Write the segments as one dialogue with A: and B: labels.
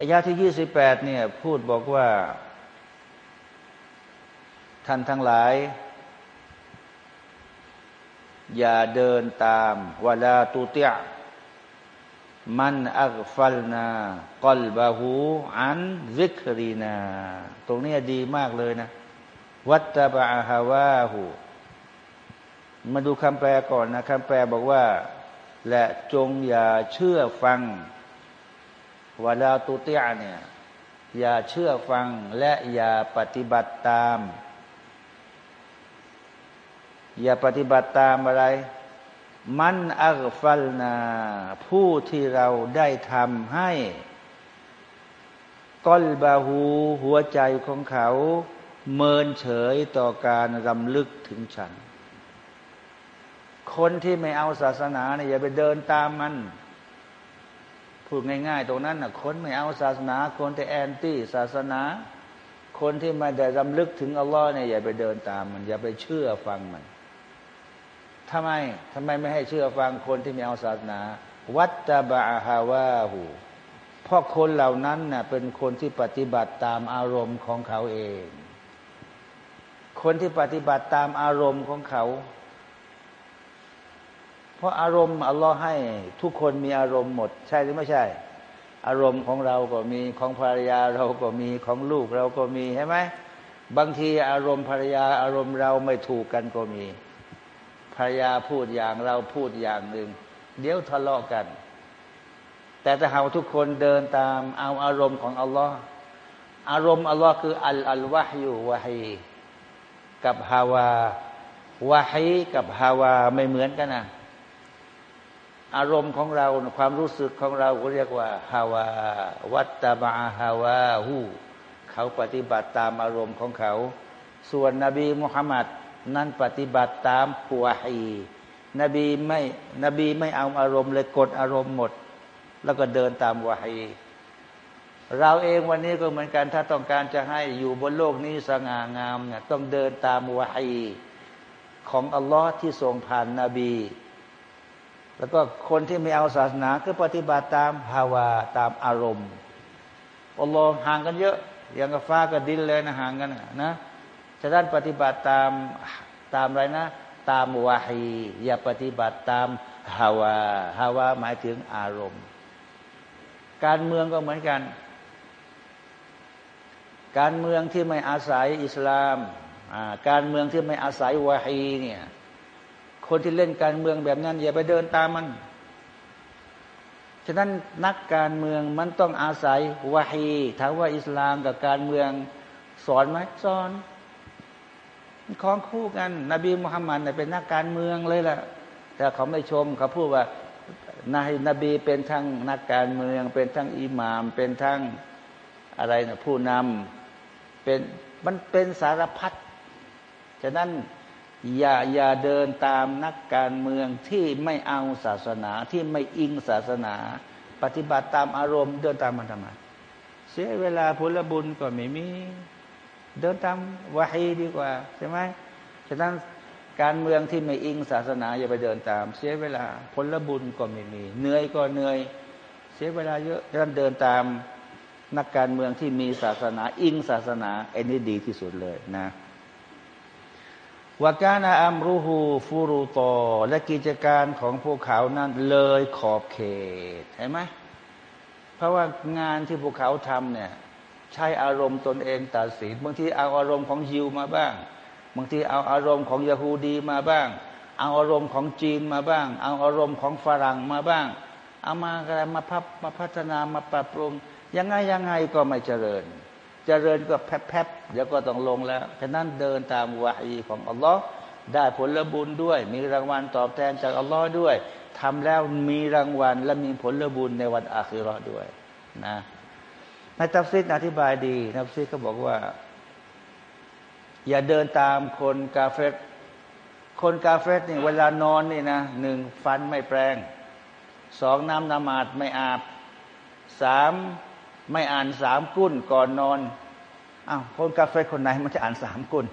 A: อายาที่ยี่สิบแปดเนี่ยพูดบอกว่า ท่านทั้งหลาย อย่าเดินตามวลาตุเตียมันอักฟัลนากลบาหูอันซิกรีนา ตรงนี้ดีมากเลยนะ วัตตาบะฮาวาหูมาดูคำแปลก่อนนะคำแปลบอกว่า และจงอย่าเชื่อฟัง วลาตุเตียเนี่ยอย่าเชื่อฟังและอย่าปฏิบัติตาม อย่าปฏิบัติตามอะไร มันอัลฟัลนา ผู้ที่เราได้ทำให้กอลบาหูหัวใจของเขา เมินเฉยต่อการรำลึกถึงฉัน คนที่ไม่เอาศาสนาเนี่ยอย่าไปเดินตามมัน พูดง่าย ๆ ตรงนั้นนะคนไม่เอาศาสนา คนที่แอนตี้ศาสนา คนที่ไม่ได้รำลึกถึงอัลลอฮ์เนี่ยอย่าไปเดินตามมัน อย่าไปเชื่อฟังมันทำไมทำไมไม่ให้เชื่อฟังคนที่ไม่เอาศาสนา วัตตบะฮาวาหูเพราะคนเหล่านั้นน่ะเป็นคนที่ปฏิบัติตามอารมณ์ของเขาเอง คนที่ปฏิบัติตามอารมณ์ของเขา เพราะอารมณ์อัลลอฮ์ให้ทุกคนมีอารมณ์หมด ใช่หรือไม่ใช่ อารมณ์ของเราก็มีของภรรยาเราก็มีของลูกเราก็มีใช่ไหมบางทีอารมณ์ภรรยาอารมณ์เราไม่ถูกกันก็มี ภรรยาพูดอย่างเราพูดอย่างหนึ่ง เดี๋ยวทะเลาะกัน แต่ถ้าเราทุกคนเดินตามเอาอารมณ์ของอัลลอฮ์อารมณ์อัลลอฮ์คืออัลอัลวะฮยูวะฮีกับฮาวาวะฮีกับฮาวาไม่เหมือนกันนะ อารมณ์ของเราความรู้สึกของเราเรียกว่าฮาวา วัตตาบาฮาวาหูเขาปฏิบัติตามอารมณ์ของเขา ส่วนนบีมุฮัมมัดนั้นปฏิบัติตามปัวฮีนบีไม่นบีไม่เอาอารมณ์เลยกดอารมณ์หมด แล้วก็เดินตามวฮีเราเองวันนี้ก็เหมือนกันถ้าต้องการจะให้อยู่บนโลกนี้สง่างามเนี่ยต้องเดินตามวฮีของอัลลอฮ์ที่ทรงผ่านนาบี แล้วก็คนที่ไม่เอาศาสนาก็ปฏิบัติตามฮาวาตามอารมณ์อัลลอฮ์ห่างกันเยอะอย่างกับฟ้ากับดินเลยนะห่างกันนะฉะนั้นปฏิบัติตามตามอะไรนะ ตามวาฮีอย่าปฏิบัติตามฮาวาฮาวาหมายถึงอารมณ์ การเมืองก็เหมือนกัน การเมืองที่ไม่อาศัยอิสลาม การเมืองที่ไม่อาศัยวาฮีเนี่ย คนที่เล่นการเมืองแบบนั้น อย่าไปเดินตามมัน ฉะนั้นนักการเมืองมันต้องอาศัยวาฮีถามว่าอิสลามกับการเมืองสอนไหมสอนคล้องคู่กัน นบีมุฮัมมัดเป็นนักการเมืองเลยล่ะ แต่เขาไม่ชมเขาพูดว่านายนบีเป็นทั้งนักการเมือง เป็นทั้งอิหมาม เป็นทั้งอะไรนะผู้นำเป็นมันเป็นสารพัดฉะนั้น อย่าอย่าเดินตามนักการเมืองที่ไม่เอาศาสนาที่ไม่อิงศาสนา ปฏิบัติตามอารมณ์เดินตามมันทำไมเสียเวลาผลบุญก็ไม่มี เดินตามวาฮีดีกว่าใช่ไหมฉะนั้นการเมืองที่ไม่อิงศาสนาอย่าไปเดินตาม เสียเวลาผลบุญก็ไม่มีเหนื่อยก็เหนื่อย เสียเวลาเยอะฉะนั้นเดินตามนักการเมืองที่มีศาสนา อิงศาสนาไอ้นี่ดีที่สุดเลยนะ วากานาอัมรูฮูฟูรูโตและกิจการของพวกเขานั้นเลยขอบเขตเห็นไหมเพราะว่างานที่พวกเขาทำเนี่ยใช้อารมณ์ตนเองตัดสินบางทีเอาอารมณ์ของยิวมาบ้าง บางทีเอาอารมณ์ของยาฮูดีมาบ้าง เอาอารมณ์ของจีนมาบ้าง เอาอารมณ์ของฝรั่งมาบ้าง เอามาอะไรมาพับมาพัฒนามาปรับปรุงยังไงยังไงก็ไม่เจริญ เจริญก็แพบๆเดี๋ยวก็ต้องลงแล้วฉะนั้นเดินตามวาฮีของอัลลอฮ์ได้ผลบุญด้วย มีรางวัลตอบแทนจากอัลลอฮ์ด้วยทำแล้วมีรางวัลและมีผลบุญในวันอาคิรอด้วยนะในตัฟซิดอธิบายดีนัฟซิดก็บอกว่า อย่าเดินตามคนกาเฟตคนกาเฟตนี่เวลานอนนี่นะหนึ่งฟันไม่แปรงสองน้ำนมาดไม่อาบสาม ไม่อ่านสามกุ้นก่อนนอนอ้าวคนกาเฟคนไหนมันจะอ่านสามกุ้น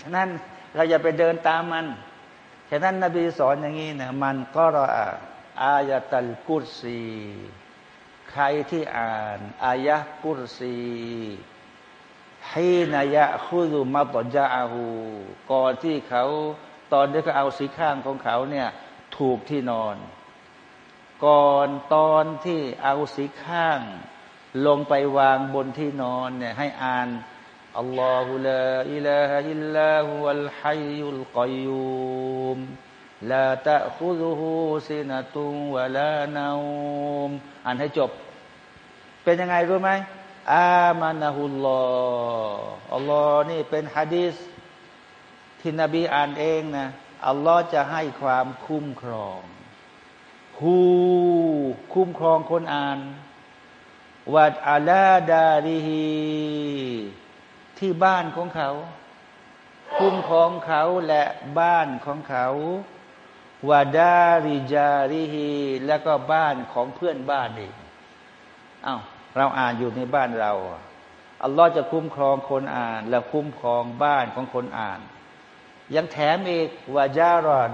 A: ฉะนั้นเราอย่าไปเดินตามมัน ฉะนั้นนบีสอนอย่างนี้นะมันก็รออายะตัลกุศี ใครที่อ่านอายะกุรซีให้นายะคุดุมาตจาอาหูก่อนที่เขาตอนที่เขาเอาสีข้างของเขาเนี่ยถูกที่นอน ก่อนตอนที่เอาสีข้าง ลงไปวางบนที่นอนเนี่ยให้อ่านอัลลอฮุลาอิลาฮะอิลลาฮุวัลฮัยยุลกยูมลาตะคุซุฮูซินตุวะลานาอุมอ่านให้จบ เป็นยังไงรู้ไหมอามานะฮุลลออัลลอฮ์นี่เป็นฮะดีษที่นบีอ่านเองนะอัลลอฮ์จะให้ความคุ้มครองฮูคุ้มครองคนอ่าน วัดอาลาดาริฮีที่บ้านของเขา คุ้มครองเขาและบ้านของเขาวาดาริจาริฮีแล้วก็บ้านของเพื่อนบ้านเองอา้าวเราอ่านอยู่ในบ้านเราอัลลอฮ์จะคุ้มครองคนอ่าน และคุ้มครองบ้านของคนอ่าน ยังแถมอีกวาจารอน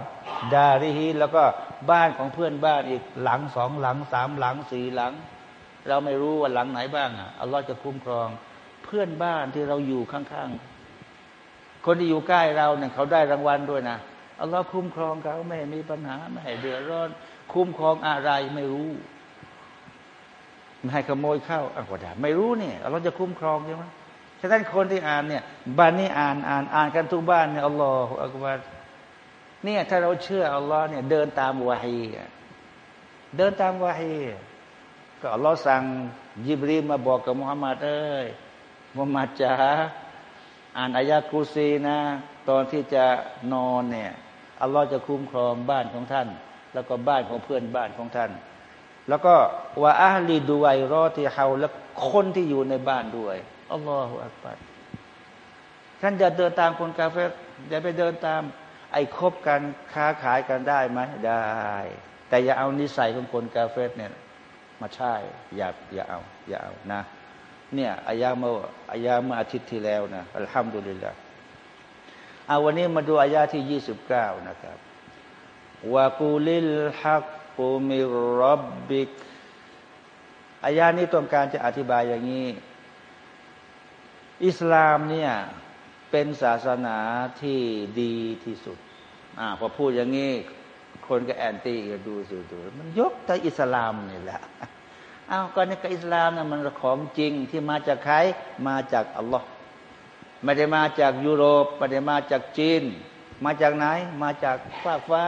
A: ดาริฮีแล้วก็บ้านของเพื่อนบ้านอีกหลังสองหลังสามหลังสี่หลัง เราไม่รู้ว่าหลังไหนบ้างอะอัลลอฮ์จะคุ้มครอง เพื่อนบ้านที่เราอยู่ข้างๆ คนที่อยู่ใกล้เราเนี่ยเขาได้รางวัลด้วยนะอัลลอฮ์คุ้มครองเขาไม่มีปัญหาไม่ให้เดือดร้อน คุ้มครองอะไรไม่รู้ไม่ให้ขโมยเข้าอะก็ได้ไม่รู้เนี่ยเราจะคุ้มครองใช่ไหมฉะนั้นคนที่อ่านเนี่ยบ้านนี้อ่านอ่านอ่านกันทุกบ้านเนี่ยอัลลอฮฺอักบารเนี่ยถ้าเราเชื่ออัลลอฮ์เนี่ยเดินตามวาฮีเดินตามวาฮี ก็อัลลอฮ์สั่งยิบรีมาบอกกับมุฮัมมัดเอ้ยมุฮัมมัดจ๋าอ่านอายะกุซีนะ ตอนที่จะนอนเนี่ยอัลลอฮ์จะคุ้มครองบ้านของท่าน แล้วก็บ้านของเพื่อนบ้านของท่าน แล้วก็ว่าอาลีดูไวรอที่เฮาและคนที่อยู่ในบ้านด้วยอัลลอฮฺอักบัรท่านจะเดินตามคนกาเฟอย่าไปเดินตาม ไอ้คบกันค้าขายกันได้ไหมได้ แต่อย่าเอานิสัยของคนกาเฟเนี่ย มาใช่ อย่าอย่าเอา อย่าเอานะ เนี่ยอายาเมื่ออายาเมื่ออาทิตย์ที่แล้วนะอัลฮัมดุลิลละเอาวันนี้มาดูอายาที่ยี่สิบเก้านะครับวะกูลิลฮักกูมิรับบิกอายานี้ต้องการจะอธิบายอย่างนี้ อิสลามเนี่ยเป็นศาสนาที่ดีที่สุดอ่าพอพูดอย่างนี้ คนก็แอนตี้ก็ดูสิดูมันยกแต่อิสลามนี่แหละอ้าวก็ในกอิสลามนะมันของจริงที่มาจากใครมาจากอัลลอฮ์ไม่ได้มาจากยุโรปไม่ได้มาจากจีน มาจากไหน มาจากฟ้าฟ้า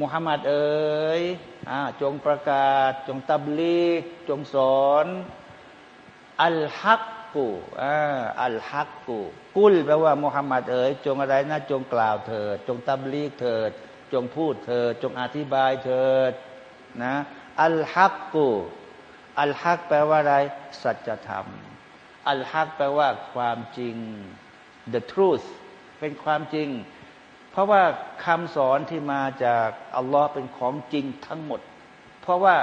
A: มุฮัมมัดเอ๋ยจงประกาศ จงตับลีกจงสอนอัลฮักกูอัลฮักกูกุลแปลว่ามุฮัมมัดเอ๋ยจงอะไรนะจงกล่าวเถิด จงตับลีกเถิด จงพูดเถิดจงอธิบายเถิดนะอัลฮักกูอัลฮักแปลว่าอะไร สัจธรรม อัลฮักแปลว่าความจริง the truth เป็นความจริง เพราะว่าคำสอนที่มาจากอัลลอฮ์เป็นของจริงทั้งหมด เพราะว่า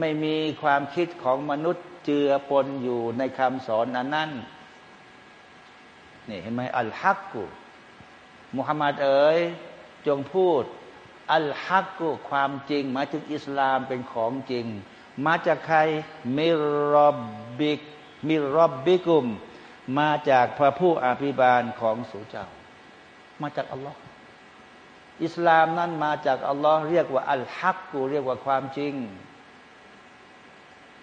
A: ไม่มีความคิดของมนุษย์เจือปนอยู่ในคำสอนนั้นนั่นนี่เห็นไหมอัลฮักกุมุฮัมมัดเอ๋ยจงพูด อัลฮักกุความจริงมาถึงอิสลามเป็นของจริง มาจากใครมิรอบบิกมิรอบบิกุม มาจากพระผู้อภิบาลของสูเจ้า มาจากอัลลอฮ์อิสลามนั้นมาจากอัลลอฮ์เรียกว่าอัลฮักกูเรียกว่าความจริง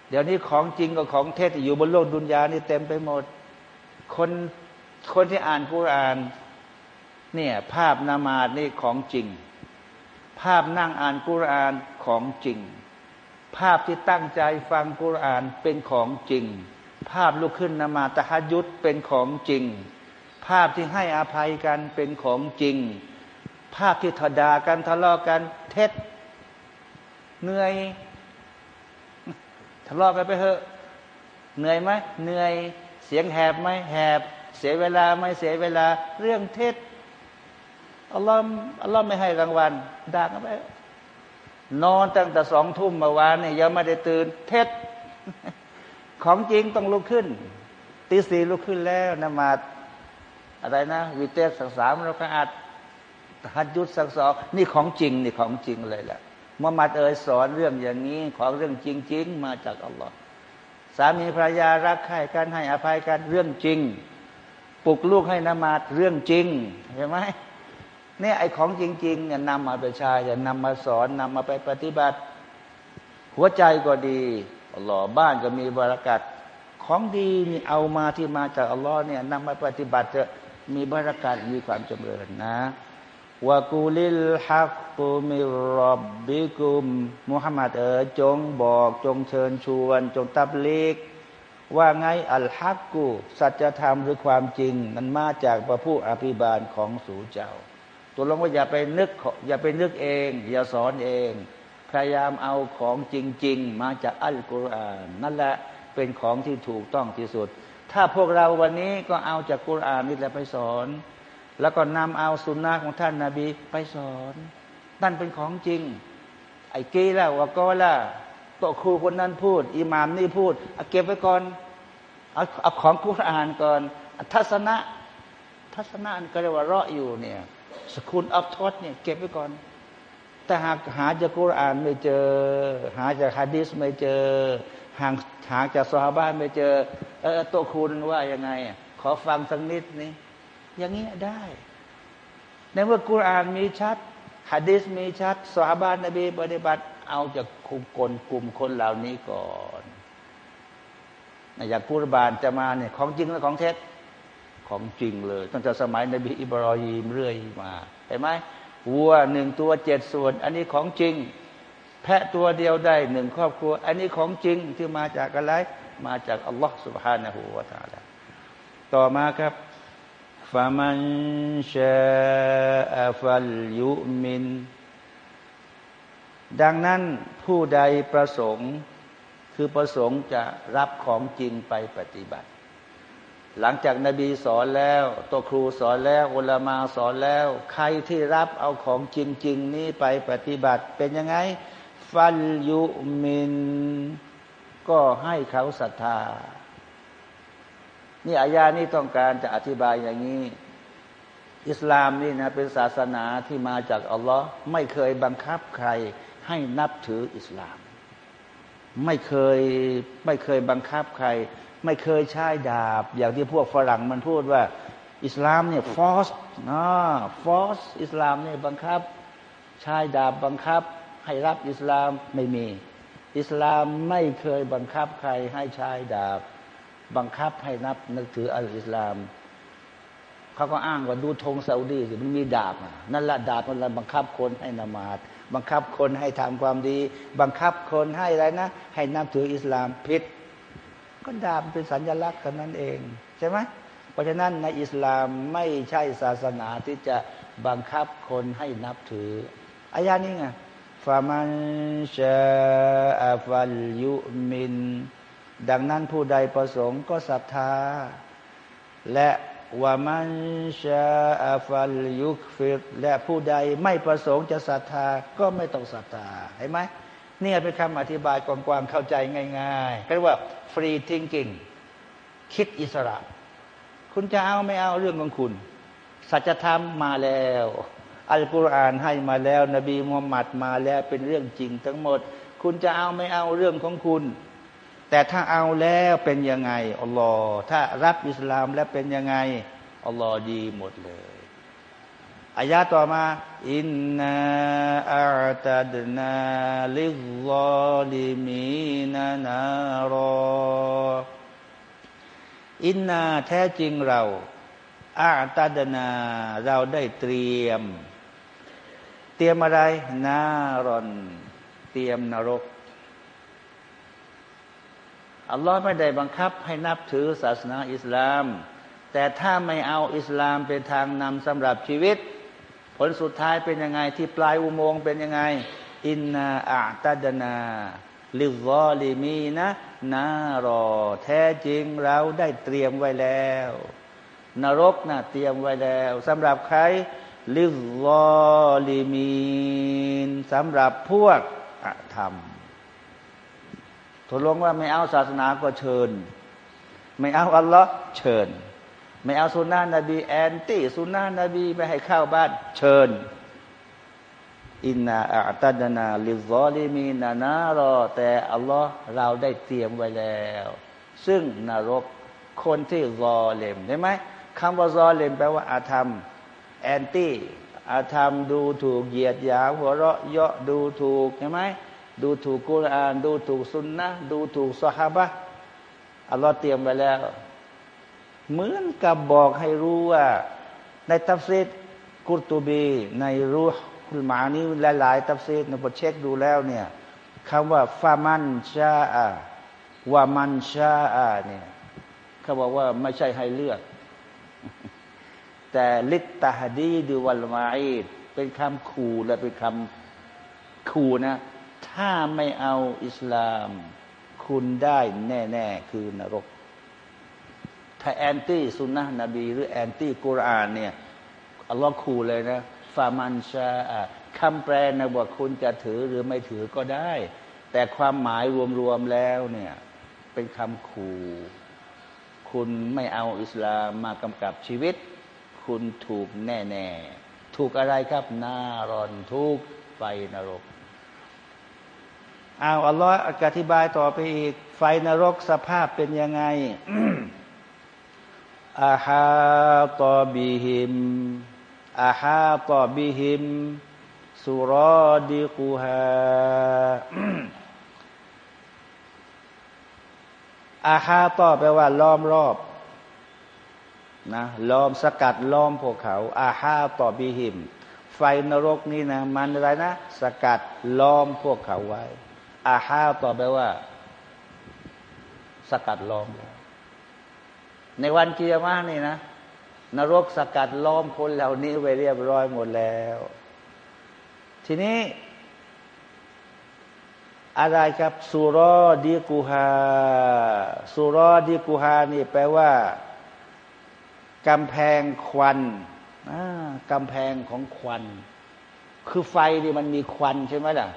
A: เดี๋ยวนี้ของจริงกับของเท็จอยู่บนโลกดุนยานี่เต็มไปหมด คนคนที่อ่านกุรานเนี่ยภาพนามาดนี่ของจริง ภาพนั่งอ่านกุรานของจริง ภาพที่ตั้งใจฟังกุรานเป็นของจริง ภาพลุกขึ้นนมาตะฮัยุดเป็นของจริง ภาพที่ให้อภัยกันเป็นของจริง ภาพที่ทดากันทะเลาะกันเท็จเหนื่อยทะเลาะกันไปเถอะเหนื่อยไหมเหนื่อยเสียงแหบไหมแหบ เสียเวลาไหมเสียเวลา เรื่องเท็จ อัลลอฮ์อัลลอฮ์ไม่ให้รางวัลด่ากันไปนอนตั้งแต่สองทุ่มเมื่อวานเนี่ยยังไม่ได้ตื่นเท็จของจริงต้องลุกขึ้นตีสี่ลุกขึ้นแล้วนมาดอะไรนะวิเตสสักสามเราก็อาจฮัดยุดสักสองนี่ของจริงนี่ของจริงเลยแหละมุฮัมมัดเอ๋ยสอนเรื่องอย่างนี้ของเรื่องจริง ๆ มาจากอัลลอฮ์สามีภรรยารักใคร่กันให้อภัยกันเรื่องจริง ปลุกลูกให้นมาดเรื่องจริงใช่ไหม เนี่ยไอ้ของจริงๆเนี่ยนำมาไปใช้จะนำมาสอนนำมาไปปฏิบัติ หัวใจก็ดีอัลลอฮ์บ้านก็มีบรารักัดของดีนี่เอามาที่มาจากอัลลอฮ์เนี่ยนำมาปฏิบัติจะมีบรารักัดมีความจำเริญนะวะกูลิลฮักตุมิรับบิกุมมุฮัมมัดเอ๋จงบอกจงเชิญชวน จงตับเลกว่าไงอัลฮักกู สัจธรรมหรือความจริง มันมาจากพระผู้อภิบาลของสูเจ้า ตัวลงว่าอย่าไปนึกอย่าไปนึกเอง อย่าสอนเอง พยายามเอาของจริง ๆ มาจากอัลกุรอานนั่นแหละเป็นของที่ถูกต้องที่สุด ถ้าพวกเราวันนี้ก็เอาจากกุรอานนี่แหละไปสอน แล้วก็นำเอาสุนนะของท่านนาบีไปสอน นั่นเป็นของจริง ไอ้กีแล้วว่าก็ล่ะโตครูคนนั้นพูด อิหมามนี่พูดเอาเก็บไว้ก่อนเอาเอาของกุรอานก่อนทัศนะ ทัศนะก็เรียกว่าเราะอยู่เนี่ย สกุลอัพทอดเนี่ยเก็บไว้ก่อน แต่หากหาจากกุรอานไม่เจอ หาจากฮะดีสไม่เจอหางหาจากสฮาบ้านไม่เจอ เออตัวคุณว่ายังไง ขอฟังสักนิดนี้อย่างนี้ยได้ในเมื่อกุรอานมีชัดฮะดีสมีชัดสฮาบ้านนบีปฏิบัติ เอาจากคุมคนกลุ่มคนเหล่านี้ก่อนอย่างกุรบานจะมาเนี่ยของจริงและของเท็จ ของจริงเลยตั้งแต่สมัยนบีอิบรอฮีมเรื่อยมาเห็นไหมวัวหนึ่งตัวเจ็ดส่วน อันนี้ของจริง แพะตัวเดียวได้หนึ่งครอบครัว อันนี้ของจริงที่มาจากอะไรมาจากอัลลอฮฺ سبحانه และ تعالى ต่อมาครับฟามันชาฟัลยุมิน ดังนั้นผู้ใดประสงค์คือประสงค์จะรับของจริงไปปฏิบัติ หลังจากนบีสอนแล้ว ตัวครูสอนแล้วอุลามาสอนแล้ว ใครที่รับเอาของจริง ๆ นี้ไปปฏิบัติเป็นยังไง ฟัลยุมิน ก็ให้เขาศรัทธา นี่อายานี้ต้องการจะอธิบายอย่างนี้ อิสลามนี่นะเป็นศาสนาที่มาจากอัลลอฮ์ไม่เคยบังคับใครให้นับถืออิสลาม ไม่เคยไม่เคยบังคับใคร ไม่เคยใช้ดาบ อย่างที่พวกฝรั่งมันพูดว่า อิสลามเนี่ยฟอสนะฟอสอิสลามเนี่ยบังคับใช้ดาบบังคับ ให้รับอิสลามไม่มี อิสลามไม่เคยบังคับใครให้ใช้ดาบ บังคับให้นับนึกถืออัลอิสลามเขาก็อ้างว่าดูธงซาอุดีสิมันมีดาบนั่นแหละดาบมันบังคับคนให้นมาดบังคับคนให้ทำความดี บังคับคนให้อะไรนะ ให้นับถืออิสลามผิด ก็ดาบเป็นสัญลักษณ์กันนั้นเอง ใช่ไหมเพราะฉะนั้นในอิสลามไม่ใช่ศาสนาที่จะบังคับคนให้นับถืออายานี้ไงฟามันชาอัฟัลยุมิน ดังนั้นผู้ใดประสงค์ก็ศรัทธา และวามันชาอัฟัลยุคฟิรและผู้ใดไม่ประสงค์จะศรัทธาก็ไม่ต้องศรัทธาเห็นไหม เนี่ยเป็นคำอธิบายกว้างๆเข้าใจง่ายๆเรียกว่า free thinking คิดอิสระ คุณจะเอาไม่เอาเรื่องของคุณ สัจธรรมมาแล้ว อัลกุรอานให้มาแล้ว นบีมุฮัมมัดมาแล้วเป็นเรื่องจริงทั้งหมด คุณจะเอาไม่เอาเรื่องของคุณ แต่ถ้าเอาแล้วเป็นยังไงอัลลอฮ์ถ้ารับอิสลามแล้วเป็นยังไงอัลลอฮ์ดีหมดเลย อายาต่อมา อินนาอัตัดนาลิลลิมีนานารออินนาแท้จริงเราอาตัดนาเราได้เตรียม เตรียมอะไร นารอน เตรียมนรก อัลลอฮ์ไม่ได้บังคับให้นับถือศาสนาอิสลาม แต่ถ้าไม่เอาอิสลามเป็นทางนำสำหรับชีวิต ผลสุดท้ายเป็นยังไง ที่ปลายอุโมงค์เป็นยังไง อินนาอัตดนาลิซอลิมีนะนารอ แท้จริงเราได้เตรียมไว้แล้ว นรกนะเตรียมไว้แล้วสำหรับใคร لِلظَّالِمِينَ สำหรับพวกอธรรมตกลงว่าไม่เอาศาสนาก็เชิญ ไม่เอาอัลลอฮ์เชิญ ไม่เอาสุนนะนบี anti สุนนะนบีไม่ให้เข้าบ้านเชิญ إِنَّا أَعْتَدْنَا لِلظَّالِمِينَ نَارًا แต่อัลลอฮ์เราได้เตรียมไว้แล้ว ซึ่งนรกคนที่ ظالم ได้ไหมคำว่า ظالم แปลว่าอธรรม anti อธรรมดูถูกเหยียดหยามหัวเราะเยาะดูถูกใช่ไหมดูถูกกุรอาน ดูถูกสุนนะดูถูกสฮาบะอัลลอฮ์เตรียมไว้แล้ว เหมือนกับบอกให้รู้ว่า ในตัฟซีรกุรตูบี ในรูหุลมะอานีหลายๆตัฟซีรนะพอเช็คดูแล้วเนี่ยคำว่าฟามันชาอาวามันชาอาเนี่ยเขาบอกว่าไม่ใช่ให้เลือก แต่ลิตตาฮดีดูวัลมาอีดเป็นคำขู่และเป็นคำขู่นะ ถ้าไม่เอาอิสลาม คุณได้แน่ ๆ คือนรก ถ้าแอนตี้สุนนะนบี หรือแอนตี้กุรอานเนี่ยอัลลอฮ์ขู่เลยนะฟามันชาคำแปลนะว่าคุณจะถือหรือไม่ถือก็ได้ แต่ความหมายรวมๆแล้วเนี่ยเป็นคำขู่คุณไม่เอาอิสลามมากำกับชีวิต คุณถูกแน่ๆ ถูกอะไรครับนารอนทุกไฟนรกเอาอัลลอฮ์อธิบายต่อไปอีก ไฟนรกสภาพเป็นยังไง อาฮาตอบิฮิมอาฮาตอบิฮิมสุรดิกุฮาอาฮาต่อแปลว่า ล้อมรอบนะล้อมสกัดล้อมพวกเขา อาฮาต่อบิหิม ไฟนรกนี่นะ มันอะไรนะ สกัดล้อมพวกเขาไว้ อาฮาต่อแปลว่า สกัดล้อม ในวันเกียร์มานี่นะนรกสกัดล้อมคนเหล่านี้ไว้เรียบร้อยหมดแล้ว ทีนี้ อะไรครับสุรอดีกูฮาสุรอดีกูฮานี่แปลว่ากำแพงควันกำแพงของควัน คือไฟนี่มันมีควันใช่ไหมล่ะ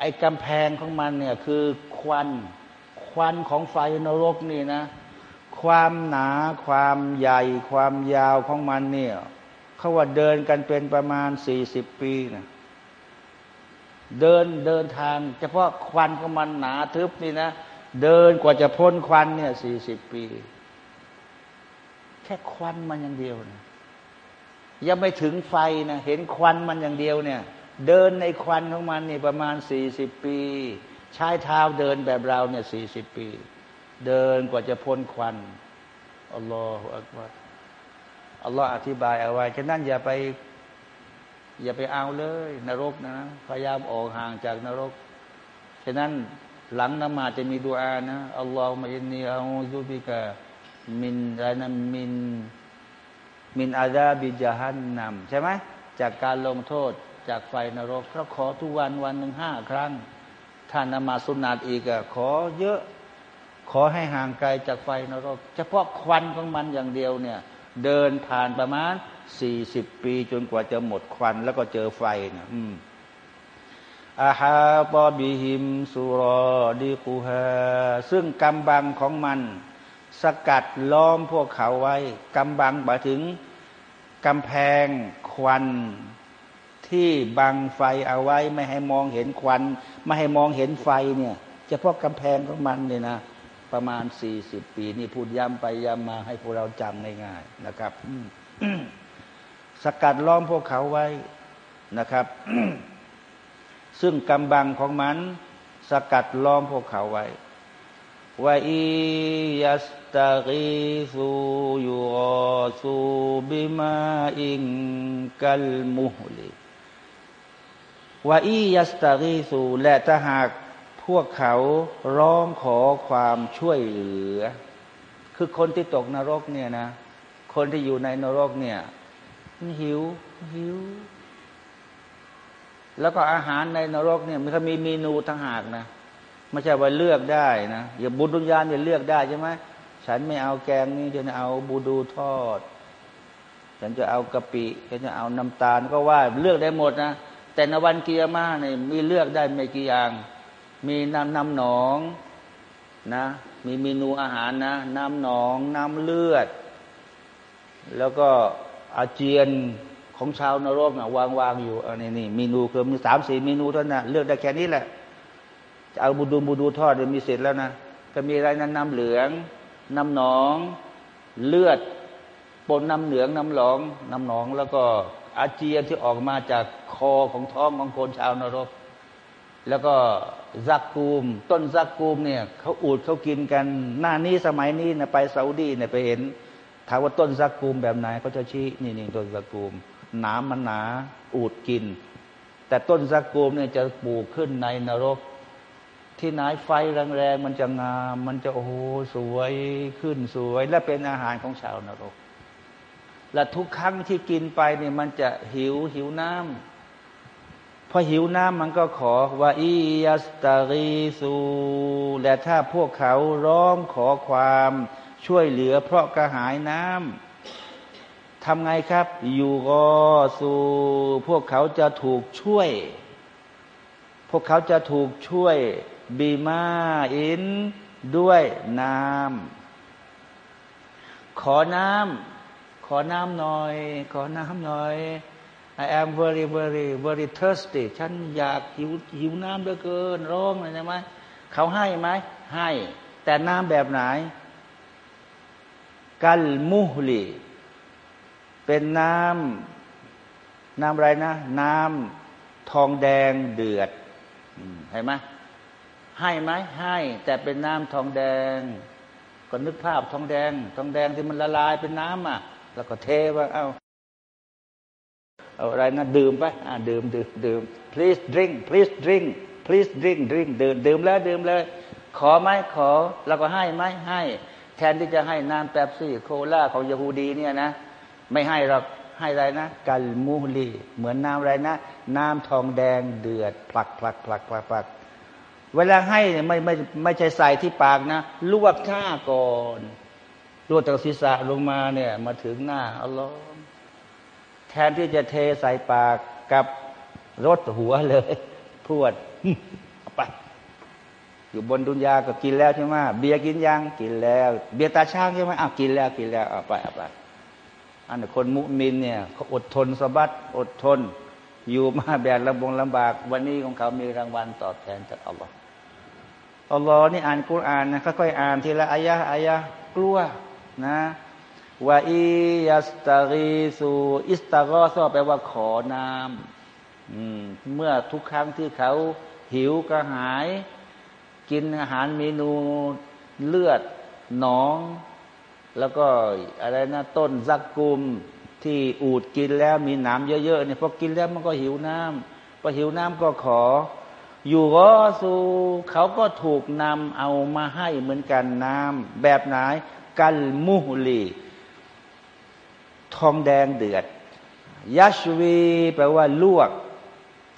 A: ไอ้กำแพงของมันเนี่ยคือควัน ควันของไฟนรกนี่นะ ความหนาความใหญ่ความยาวของมันเนี่ยเขาว่าเดินกันเป็นประมาณสี่สิบปีนะเดินเดินทาง เฉพาะควันของมันหนาทึบนี่นะเดินกว่าจะพ้นควันเนี่ยสี่สิบปี แค่ควันมันอย่างเดียวนะยังไม่ถึงไฟนะเห็นควันมันอย่างเดียวเนี่ย เดินในควันของมันนี่ประมาณสี่สิบปี ใช้เท้าเดินแบบเราเนี่ยสี่สิบปี เดินกว่าจะพ้นควันอัลลอฮฺอักบารอัลลอฮฺอธิบายเอาไว้ฉะนั้นอย่าไป อย่าไปเอาเลย นรกนะ พยายามออกห่างจากนรก ฉะนั้นหลังนมาจะมีดูอานะอัลลอฮฺมะอินนีอาอูซุบิกะมินอะไรนะมิน มินอาดาบิจฮันนำใช่ไหมจากการลงโทษจากไฟนรกเราขอทุกวันวันหนึ่งห้าครั้งท่านนมาสุนัตอีกอะขอเยอะ ขอให้ห่างไกลจากไฟนรก เฉพาะควันของมันอย่างเดียวเนี่ย เดินผ่านประมาณสี่สิบปีจนกว่าจะหมดควันแล้วก็เจอไฟนะอืมอาฮาบอบิหิมสุรอดีกูฮาซึ่งกำบังของมัน สกัดล้อมพวกเขาไว้กำบังหมายถึงกำแพงควันที่บังไฟเอาไว้ ไม่ให้มองเห็นควัน ไม่ให้มองเห็นไฟเนี่ยเฉพาะกำแพงของมันเนี่ยนะ ประมาณสี่สิบปี นี่พูดย้ำไปย้ำมาให้พวกเราจำง่ายๆนะครับสกัดล้อมพวกเขาไว้นะครับ ซึ่งกำบังของมัน สกัดล้อมพวกเขาไว้ว่าอียัสตากีสูยูรอสูบิมาอิงกัลมุฮลิว่าอียัสตากีสูและถ้าหาก พวกเขาร้องขอความช่วยเหลือ คือคนที่ตกนรกเนี่ยนะ คนที่อยู่ในนรกเนี่ยหิวหิว แล้วก็อาหารในนรกเนี่ยมันก็มีเมนูทั้งหากนะไม่ใช่ว่าเลือกได้นะอย่าบุญดุญญาณอย่าเลือกได้ใช่ไหมฉันไม่เอาแกงนี้ฉันเอาบูดูทอด ฉันจะเอากะปิฉันจะเอาน้ำตาลก็ว่าเลือกได้หมดนะแต่ในวันเกียร์มาเนี่ยมีเลือกได้ไม่กี่อย่าง มีน้ำน้ำหนองนะมีเมนูอาหารนะ น้ำหนอง น้ำเลือด แล้วก็อาเจียนของชาวนรกนะวางวางอยู่อันนี้นี่เมนูคือมีสามสี่เมนูเท่านั้นเลือกได้แค่นี้แหละจะเอาบูดูบูดูทอดเดี๋ยวมีเสร็จแล้วนะก็มีอะไรนั้นน้ำเหลือง น้ำหนอง เลือดปนน้ำเหลืองน้ำหลอง น้ำหนอง แล้วก็อาเจียนที่ออกมาจากคอของท้องของคนชาวนรก แล้วก็ซักกูม ต้นซักกูมเนี่ยเขาอูดเขากินกัน หน้านี้สมัยนี้นะไปซาอุดีเนี่ยไปเห็นถามว่าต้นซักกูมแบบไหนเขาจะชี้นี่นี่ต้นซักกูมหนามมันหนาอูดกิน แต่ต้นซักกูมเนี่ยจะปลูกขึ้นในนรก ที่ไหนไฟแรงๆมันจะงามมันจะโอ้โหสวยขึ้นสวย และเป็นอาหารของชาวนรก และทุกครั้งที่กินไปเนี่ยมันจะหิวหิวน้ำ พอหิวน้ำมันก็ขอว่าอียัสตารีสูและถ้าพวกเขาร้องขอความช่วยเหลือเพราะกระหายน้ำทำไงครับ อยู่ก็สูพวกเขาจะถูกช่วย พวกเขาจะถูกช่วยบีมาอินด้วยน้ำขอน้ำขอน้ำหน่อย ขอน้ำหน่อย I am very very very thirsty ฉันอยากหิวหิวน้ำเหลือเกินร้องเลยใช่ไหมเขาให้ไหมให้ แต่น้ำแบบไหน กัลมุฮลีเป็นน้ำน้ำอะไรนะ น้ำทองแดงเดือดเห็นไหมให้ไหมให้ แต่เป็นน้ำทองแดง ก็นึกภาพทองแดง ทองแดงที่มันละลายเป็นน้ำอะ แล้วก็เทว่าเอาเอา อะไรนะดื่มไปอ่าดื่มดื่มดื่ม please drink please drink please drink drink ดื่มดื่มแล้วดื่มเลย ขอไหมขอแล้วก็ให้ไหมให้ แทนที่จะให้น้ำแป๊บซี่โคลาของยาฮูดีเนี่ยนะ ไม่ให้หรอกให้อะไรนะกัลมูลี เหมือนน้ำอะไรนะ น้ำทองแดงเดือดพลักพลักพลักพลักลักเวลาให้เนี่ยไม่ไม่ไม่ใช่ใส่ที่ปากนะ ลวกข้าก่อนรวดจากศีรษะลงมาเนี่ย มาถึงหน้าอัลลอฮ์ แทนที่จะเทใส่ปากกับรถหัวเลยพวดไป อยู่บนดุนยาก็กินแล้วใช่ไหมเบียร์กินยังกินแล้ว เบียร์ตาช่างใช่ไหมอ้าวกินแล้วกินแล้วเอาไปเอาไปอันคนมุมินเนี่ยเขาอดทนสบัดอดทน อยู่มาแบบลำบงลำบาก วันนี้ของเขามีรางวัลตอบแทนจากอัลลอฮ์อัลลอฮ์นี่อ่านกุรอานนะค่อยๆอ่านทีละอายะอายะกลัวนะ วาอียัสตารีสูอิสตากอซแปลว่าขอน้ำเมื่อทุกครั้งที่เขาหิวกระหาย กินอาหารเมนูเลือดหนอง แล้วก็อะไรนะต้นซักกุมที่อูดกินแล้วมีน้ำเยอะๆเนี่ยพอกินแล้วมันก็หิวน้ำพอหิวน้ำก็ขอ อยู่ก็สูเขาก็ถูกนำเอามาให้เหมือนกันน้ำแบบไหนกัลมุฮลี ทองแดงเดือดยัชวีแปลว่าลวก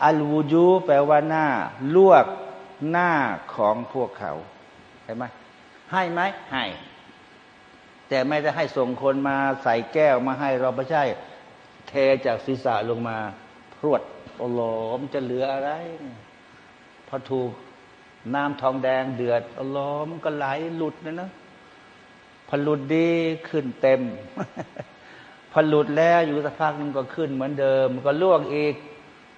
A: อัลวูจูแปลว่าหน้า ลวกหน้าของพวกเขาเห็นไหมให้ไหมให้แต่ไม่ได้ให้ส่งคนมาใส่แก้วมาให้เราไม่ใช่ เทจากศีรษะลงมา พรวดโอโหมันจะเหลืออะไร พอถูกน้ำทองแดงเดือดโอโหมันก็ไหลหลุดนะนะพอหลุดดีขึ้นเต็ม พอหลุดแล้วอยู่สักพักมันก็ขึ้นเหมือนเดิมมันก็ลวกอีก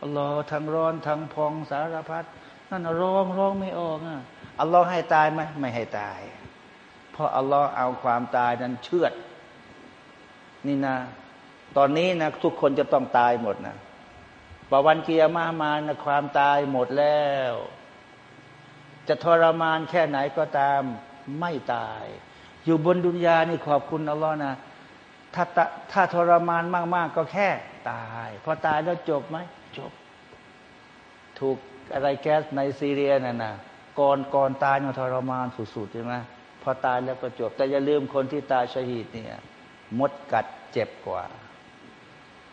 A: อัลลอฮ์ทั้งร้อนทั้งพองสารพัดนั่นร้องร้องไม่ออกอะอัลลอฮ์ให้ตายไหมไม่ให้ตาย เพราะอัลลอฮ์เอาความตายนั้นเชือดนี่นะ ตอนนี้นะทุกคนจะต้องตายหมดนะปวันเกียร์มามานะความตายหมดแล้ว จะทรมานแค่ไหนก็ตามไม่ตาย อยู่บนดุนยานี่ขอบคุณอัลลอฮ์นะ ถ้าถ้าทรมานมาก ๆ ก็แค่ตาย พอตายแล้วจบไหมจบ ถูกอะไรแก๊สในซีเรียน่ะนะก่อนก่อนตายมันทรมานสุดๆใช่ไหมพอตายแล้วก็จบ แต่อย่าลืมคนที่ตายชหีดเนี่ยมดกัดเจ็บกว่า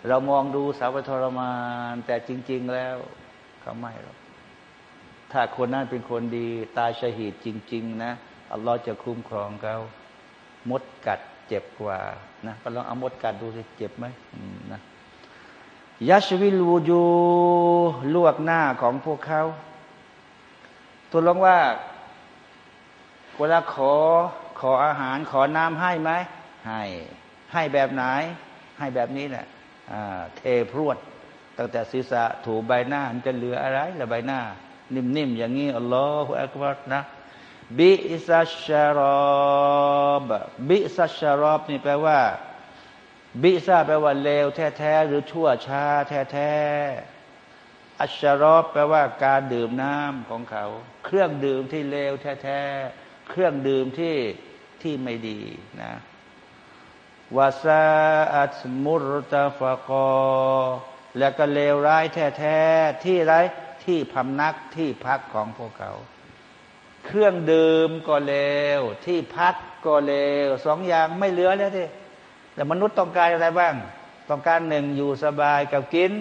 A: เรามองดูสาวทรมาน แต่จริง ๆแล้วเขาไม่หรอกถ้าคนนั้นเป็นคนดี ตายชหีดจริง ๆ นะอัลลอฮ์จะคุ้มครองเขามดกัด เจ็บกว่านะก็ลองเอามดกัดดูสิเจ็บไหมนะยัชวิลูยูลวกหน้าของพวกเขาตัวลงว่าเวลาขอขออาหารขอน้ำให้ไหมให้ให้แบบไหน ให้แบบนี้แหละเทพรวด ตั้งแต่ศีรษะถูใบหน้า มันจะเหลืออะไรละใบหน้า นิ่มๆอย่างนี้อัลลอฮฺอักบัรนะ บิซัชชารอบบิซัชชารอบนี่แปลว่า บิซาแปลว่าเลวแท้ๆหรือชั่วช้าแท้ๆอัชชารอบแปลว่าการดื่มน้ำของเขา เครื่องดื่มที่เลวแท้ๆเครื่องดื่มที่ที่ไม่ดีนะวาซาอัตมุรตาฟะกอและก็เลวร้ายแท้ๆที่ไรที่พำนักที่พักของพวกเขา เครื่องดื่มก็เลวที่พักก็เลวสองอย่างไม่เหลือแล้วที่แต่มนุษย์ต้องการอะไรบ้าง ต้องการหนึ่งอยู่สบายกับกิน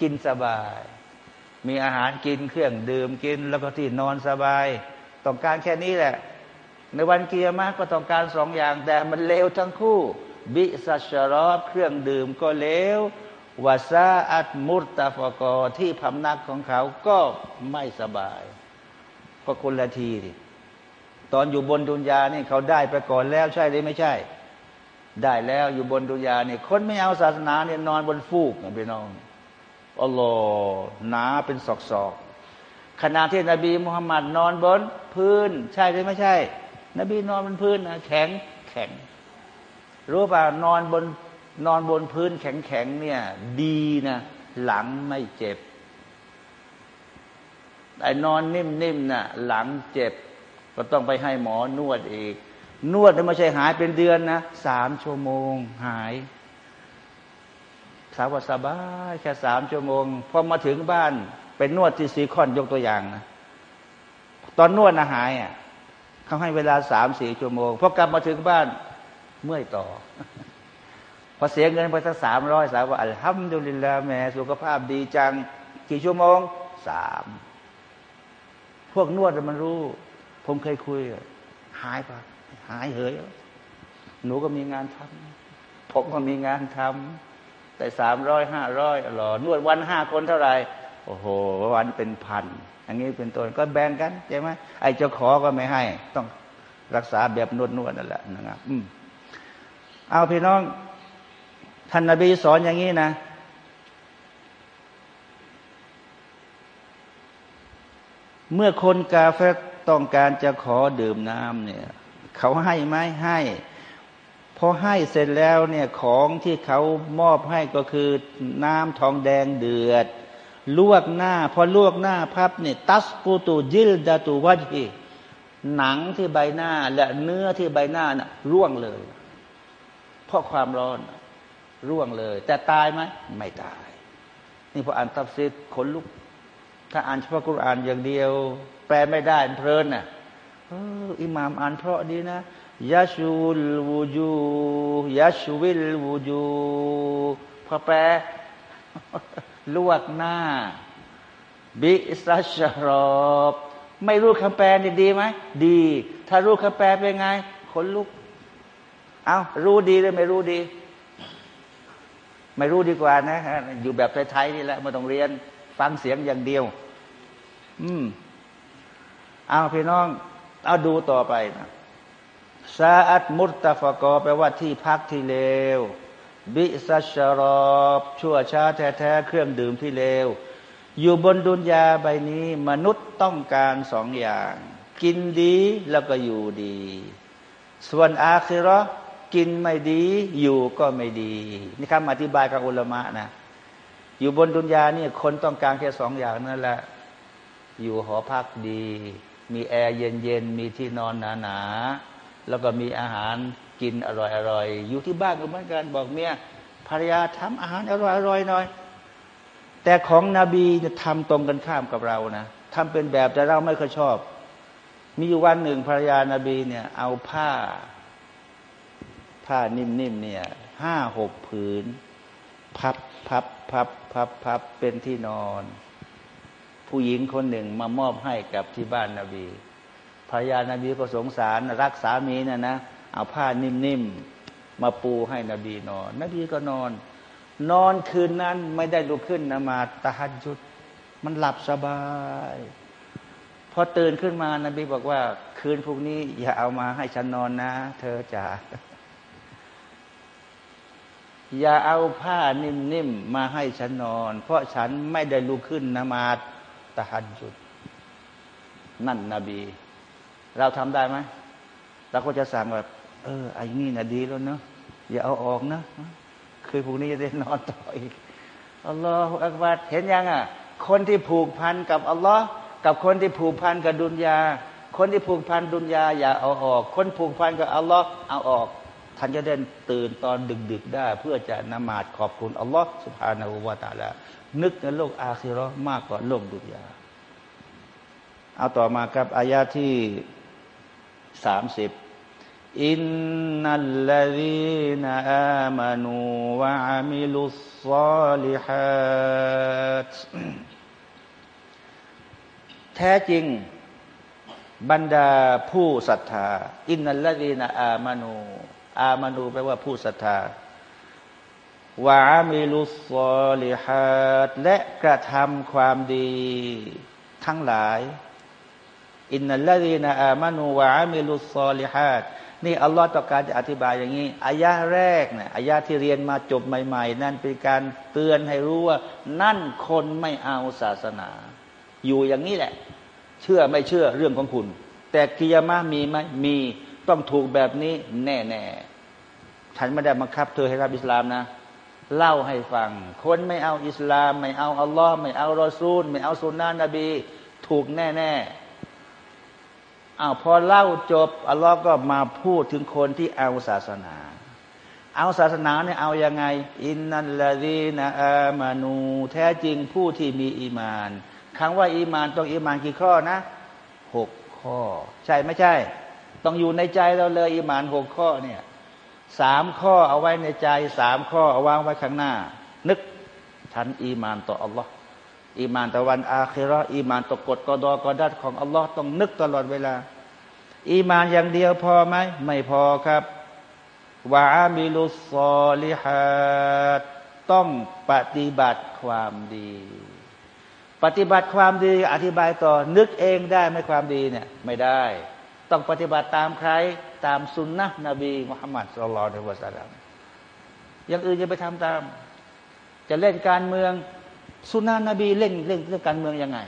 A: กินสบาย มีอาหารกินเครื่องดื่มกิน แล้วก็ที่นอนสบาย ต้องการแค่นี้แหละ ในวันเกียร์มากก็ต้องการสองอย่าง แต่มันเลวทั้งคู่ บิสัชรอบเครื่องดื่มก็เลววาซาอัตมุตตาฟกอที่พำนักของเขาก็ไม่สบาย ก็คนละทีดิตอนอยู่บนดุนยานี่เขาได้ไปก่อนแล้วใช่หรือไม่ใช่ ได้แล้วอยู่บนดุนยานี่คนไม่เอาศาสนาเนี่ยนอนบนฟูกพี่น้องอัลลอฮ์หนาเป็นศอกๆขณะที่นบีมุฮัมมัดนอนบนพื้น ใช่หรือไม่ใช่ นบีนอนบนพื้นนะแข็งแข็ง รู้ป่านอนบนนอนบนพื้นแข็งแข็งเนี่ย ดีนะหลังไม่เจ็บ ไอ้นอนนิ่มๆนะ่ะ หลังเจ็บ ก็ต้องไปให้หมอนวดอีก นวดไม่ใช่หายเป็นเดือนนะสามชั่วโมงหายสาวสบายแค่สามชั่วโมงพอมาถึงบ้านเป็นนวดที่ซีคอนยกตัวอย่างนะตอนนวดนะหายอะเขาให้เวลาสามสี่ชั่วโมงพอกลับมาถึงบ้านเมื่อยต่อ พอเสียเงินไปสักสามร้อยสาวว่าอัลฮัมดุลิลลาแม่สุขภาพดีจัง กี่ชั่วโมงสาม พวกนวดมันรู้ ผมเคยคุย หายไปหายเหยหนูก็มีงานทำผมก็มีงานทำแต่สามร้อยห้าร้อยหรอนวดวันห้าคนเท่าไหร่โอ้โห วันเป็นพันอย่างนี้เป็นต้นก็แบ่งกันใช่ไหมไอ้เจ้าขอก็ไม่ให้ ต้องรักษาแบบนวดนวดนั่นแหละนะครับ อืมเอาพี่น้อง ท่านนาบีสอนอย่างนี้นะ เมื่อคนกาเฟต้องการจะขอดื่มน้ำเนี่ยเขาให้ไหมให้พอให้เสร็จแล้วเนี่ยของที่เขามอบให้ก็คือน้ำทองแดงเดือด ลวกหน้า พอลวกหน้าพับเนี่ยตัสปูตูยิลดาตูวัจีหนังที่ใบหน้าและเนื้อที่ใบหน้าน่ะร่วงเลย เพราะความร้อนร่วงเลย แต่ตายไหมไม่ตาย นี่พออ่านตัฟซีดขนลุก ถ้าอ่านเฉพาะกุรอานอย่างเดียว แปลไม่ได้เพลินน่ะเอออิหมามอ่านเพราะดีนะยาชูลวูจูยาชูวิลวูจูพอแปลลวกหน้า บิสัชรอบไม่รู้คำแปลนี่ดีไหมดี ถ้ารู้คำแปลเป็นไงขนลุก เอารู้ดีหรือไม่รู้ดี ไม่รู้ดีกว่านะฮะอยู่แบบไทยๆนี่แหละไม่ต้องเรียน ฟังเสียงอย่างเดียว อืมเอาพี่น้อง เอาดูต่อไปนะซาอัตมุตตะฟกอแปลว่าที่พักที่เลว บิสัชรอบชั่วช้าแท้ๆเครื่องดื่มที่เลว อยู่บนดุนยาใบนี้มนุษย์ต้องการสองอย่าง กินดีแล้วก็อยู่ดี ส่วนอาคิรอกินไม่ดี อยู่ก็ไม่ดี นี่คำอธิบายกับอุลมะนะ อยู่บนดุนยานี่คนต้องการแค่สองอย่างนั่นแหละ อยู่หอพักดี มีแอร์เย็นๆ มีที่นอนหนาๆ แล้วก็มีอาหารกินอร่อยอร่อยอยู่ที่บ้านก็เหมือนกันบอกเมียภรรยาทำอาหารอร่อยอร่อยหน่อย แต่ของนบีจะทำตรงกันข้ามกับเรานะทำเป็นแบบแต่เราไม่เคยชอบ มีอยู่วันหนึ่งภรรยานาบีเนี่ย เอาผ้า ผ้านิ่มๆเนี่ยห้าหกผืน พับพับพับพับพับเป็นที่นอน ผู้หญิงคนหนึ่งมามอบให้กับที่บ้านนาบีภรรยานาบีก็สงสารรักสามีนะนะเอาผ้านิ่มๆมาปูให้นบีนอน นบีก็นอน นอนคืนนั้นไม่ได้ลุกขึ้นนมาตะฮัดจุด มันหลับสบายพอตื่นขึ้นมานบีบอกว่า คืนพวกนี้ อย่าเอามาให้ฉันนอนนะ เธอจ๋าอย่าเอาผ้านิ่มๆมาให้ฉันนอน เพราะฉันไม่ได้ลุกขึ้นนมา ตตะฮันจุดนั่นนบี เราทำได้ไหมเราก็จะสั่งแบบเออไอ้นี่นะดีแล้วเนาะอย่าเอาออกนะคือพวกนี้จะได้นอนต่ออีกอัลลอฮฺอักบัดเห็นยังอะ คนที่ผูกพันกับอัลลอฮ์กับคนที่ผูกพันกับดุนยา คนที่ผูกพันดุนยาอย่าเอาออก คนผูกพันกับอัลลอฮ์เอาออก ท่านจะเดินตื่นตอนดึกๆได้ เพื่อจะนมาดขอบคุณอัลลอฮ์สุภาณอูวาตาละนึกในโลกอาคิรอมากกว่าโลกดุนยาเอาต่อมาครับอายาที่สามสิบอินนัลลดีนอามานูวะอามิลุสซาลิฮัตแท้จริงบรรดาผู้ศรัทธา อินนัลลดีนอามานู อามานูแปลว่าผู้ศรัทธาวามิลุสซาลิฮัตและกระทำความดีทั้งหลาย อินนัลลดีนอามานูวามิลุสซาลิฮัตนี่อัลลอฮ์ต้องการจะอธิบายอย่างนี้อายะแรกเนี่ยอายะที่เรียนมาจบใหม่ ๆ นั่นเป็นการเตือนให้รู้ว่า นั่นคนไม่เอาศาสนา อยู่อย่างนี้แหละ เชื่อไม่เชื่อเรื่องของคุณ แต่กิยามะมีไหมมี ต้องถูกแบบนี้แน่ๆฉันไม่ได้บังคับเธอให้รับอิสลามนะ เล่าให้ฟัง คนไม่เอาอิสลาม ไม่เอาอัลลอฮ์ไม่เอารอซูล ไม่เอาสุนนะนบี ถูกแน่ๆอ้าวพอเล่าจบอัลลอฮ์ก็มาพูดถึงคนที่เอาศาสนาเอาศาสนาเนี่ยเอาอยัางไง อินนัลลาดีนะอามานูแท้จริงผู้ที่มีอีมานคำว่าอีมานต้องอีมานกี่ข้อนะหกข้อ ใช่ไม่ใช่ ต้องอยู่ในใจเราเลยอีมานหกข้อเนี่ยสามข้อเอาไว้ในใจสามข้อเอาวางไว้ข้างหน้า นึกฉันอีมานต่ออัลลอฮ์อีมานตะวันอาคิรออีมานตกกฎกอดอกอดัดของอัลลอฮ์ต้องนึกตลอดเวลา อีมานอย่างเดียวพอไหมไม่พอครับวามิลุสซอลิฮัดต้องปฏิบัติความดี ปฏิบัติความดีอธิบายต่อนึกเองได้ไหมความดีเนี่ยไม่ได้ ต้องปฏิบัติตามใคร ตามสุนนะนบีมุฮัมมัดสุลลัลในวะสัลลัมอย่างอื่นจะไปทำตาม จะเล่นการเมืองสุนนะนบีเล่นเล่นเรื่องการเมืองยังไง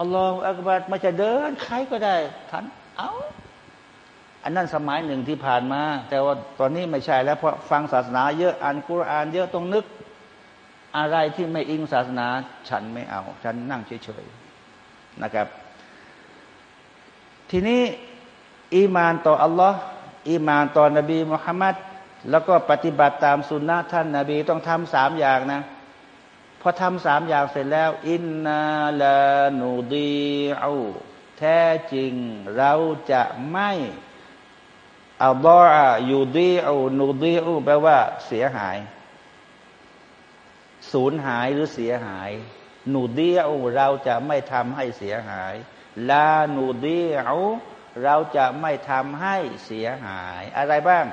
A: อัลลอฮฺอักบัดมาจะเดินใครก็ได้ท่านเอาอันนั้นสมัยหนึ่งที่ผ่านมา แต่ว่าตอนนี้ไม่ใช่แล้วเพราะฟังศาสนา เยอะอ่านกุรอาน เยอะต้องนึกอะไรที่ไม่อิงศาสนา ฉันไม่เอา ฉันนั่งเฉยๆนะครับ ทีนี้อีมานต่ออัลลอฮ์อีมานต่อนบีมุฮัมมัดแล้วก็ปฏิบัติตามสุนนะท่านนาบีต้องทำสามอย่างนะพอทำสามอย่างเสร็จแล้ว อินนาลานูดีอูแท้จริงเราจะไม่อัลลอฮ์ยูดีอูนูดีอูแปลว่าเสียหาย สูญหายหรือเสียหาย หนูดีอูเราจะไม่ทำให้เสียหาย ลานูดีอูเราจะไม่ทำให้เสียหาย อะไรบ้าง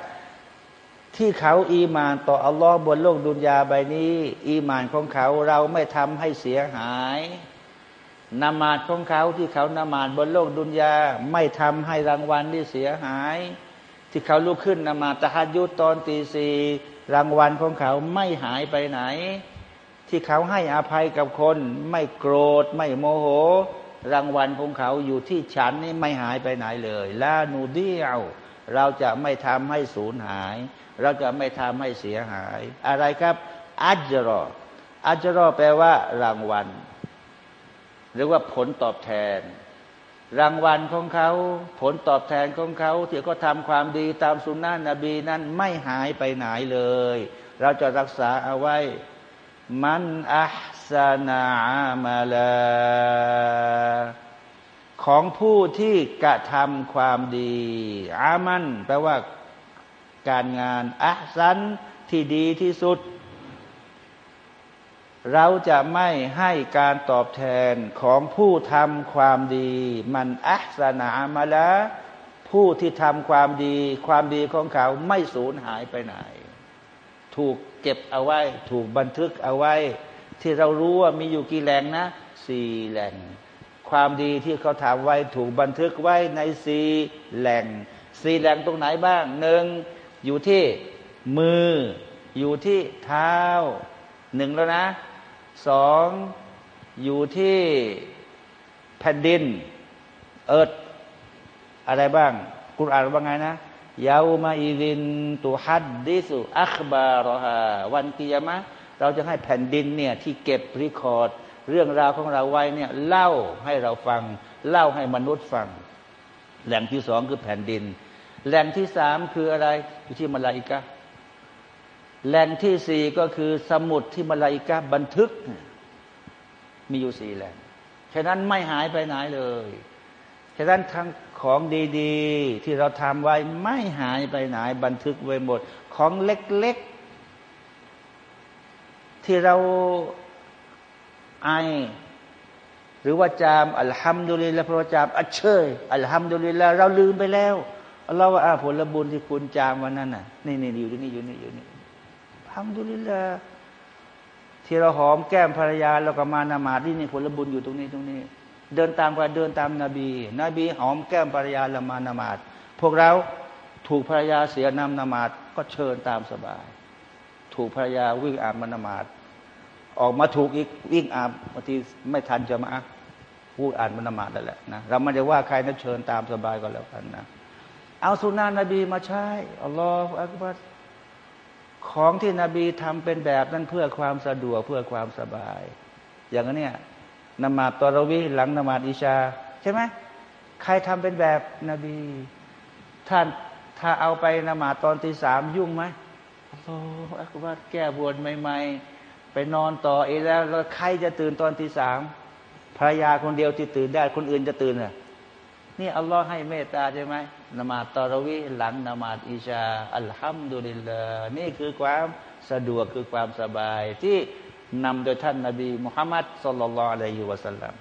A: ที่เขาอีมานต่ออัลลอฮ์บนโลกดุนยาใบนี้ อีมานของเขาเราไม่ทำให้เสียหายนามาดของเขาที่เขานามาดบนโลกดุนยาไม่ทำให้รางวัลที่เสียหาย ที่เขาลุกขึ้นนามาตะฮัดยุตตอนตีสีรางวัลของเขาไม่หายไปไหน ที่เขาให้อภัยกับคน ไม่โกรธไม่โมโห รางวัลของเขาอยู่ที่ฉันนี่ไม่หายไปไหนเลยลานูเดีเอาเราจะไม่ทำให้สูญหาย เราจะไม่ทำให้เสียหาย อะไรครับ อัจรออัจรอแปลว่ารางวัล หรือว่าผลตอบแทน รางวัลของเขา ผลตอบแทนของเขาที่เขาทำความดีตามสุนนะนบีนั้นไม่หายไปไหนเลย เราจะรักษาเอาไว้ มันอัสนามาลาของผู้ที่กระทำความดี อามันแปลว่าการงานอัซันที่ดีที่สุด เราจะไม่ให้การตอบแทนของผู้ทำความดี มันอัสนามาละผู้ที่ทำความดี ความดีของเขาไม่สูญหายไปไหน ถูก เก็บเอาไว้ ถูกบันทึกเอาไว้ ที่เรารู้ว่ามีอยู่กี่แหล่งนะสี่แหล่ง ความดีที่เขาทำไว้ถูกบันทึกไว้ในสี่แหล่งสี่แหล่งตรงไหนบ้างหนึ่งอยู่ที่มือ อยู่ที่เท้าหนึ่งแล้วนะสองอยู่ที่แผ่นดิน เอิดอะไรบ้างกุรอานว่าไงนะ ยาวมาอีรินตุฮัดดิสุอัคบารฮาวันกิยามะเราจะให้แผ่นดินเนี่ยที่เก็บรีคอร์ด เรื่องราวของเราไว้เนี่ยเล่าให้เราฟัง เล่าให้มนุษย์ฟัง แหล่งที่สองคือแผ่นดิน แหล่งที่สามคืออะไรอยู่ที่มาลาอิกะแหล่งที่สี่ก็คือสมุดที่มาลาอิกะบันทึก มีอยู่สี่แหล่งฉะนั้นไม่หายไปไหนเลยฉะนั้นทั้ง ของดีๆ ที่เราทำไว้ไม่หายไปไหนบันทึกไว้หมด ของเล็กๆ ที่เราไอ หรือว่าจามอัลฮัมดุลิลละพระจามอัชเชยอัลฮัมดุลิลละเราลืมไปแล้วเราว่าอาผลบุญที่คุณจามวันนั้นน่ะนี่นี่อยู่ที่นี่อยู่นี่อยู่นี่ฮัมดุลิลละที่เราหอมแก้มภรรยาเราก็มานมาที่นี่ผลบุญอยู่ตรงนี้ตรงนี้ เดินตามไปเดินตามนาบี นบีหอมแก้มภรรยาละมานามาดพวกเราถูกภรรยาเสียนำนามาดก็เชิญตามสบาย ถูกภรรยาวิ่งอาบมานามาดออกมาถูกอีกวิ่งอาบบางทีไม่ทันจะมาพูดอ่านมานามาดนั่นแหละนะเราไม่ได้ว่าใครนะเชิญตามสบายก็แล้วกันนะเอาสุนานะนบีมาใช้อัลลอฮฺอักบัรของที่นบีทำเป็นแบบนั้นเพื่อความสะดวกเพื่อความสบาย อย่างนี้ นมาตอรวีหลังนมาอิชา ใช่ไหมใครทำเป็นแบบนบีท่านถ้าเอาไปนมาตอนที่สามยุ่งไหมโอ้อักบัดแก้บวชใหม่ ๆ ไปนอนต่ออีแล้วแล้วใครจะตื่นตอนที่สามภรรยาคนเดียวที่ตื่นได้คนอื่นจะตื่นอะนี่อัลลอฮ์ให้เมตตาใช่ไหมนมาตอรวีหลังนมาอิชา อัลฮัมดุลิลลาห์นี่คือความสะดวกคือความสบายที่ นำโดยท่านนาบีมุฮัมมัดสุลลัลอะลัยฮิวะสัลลัม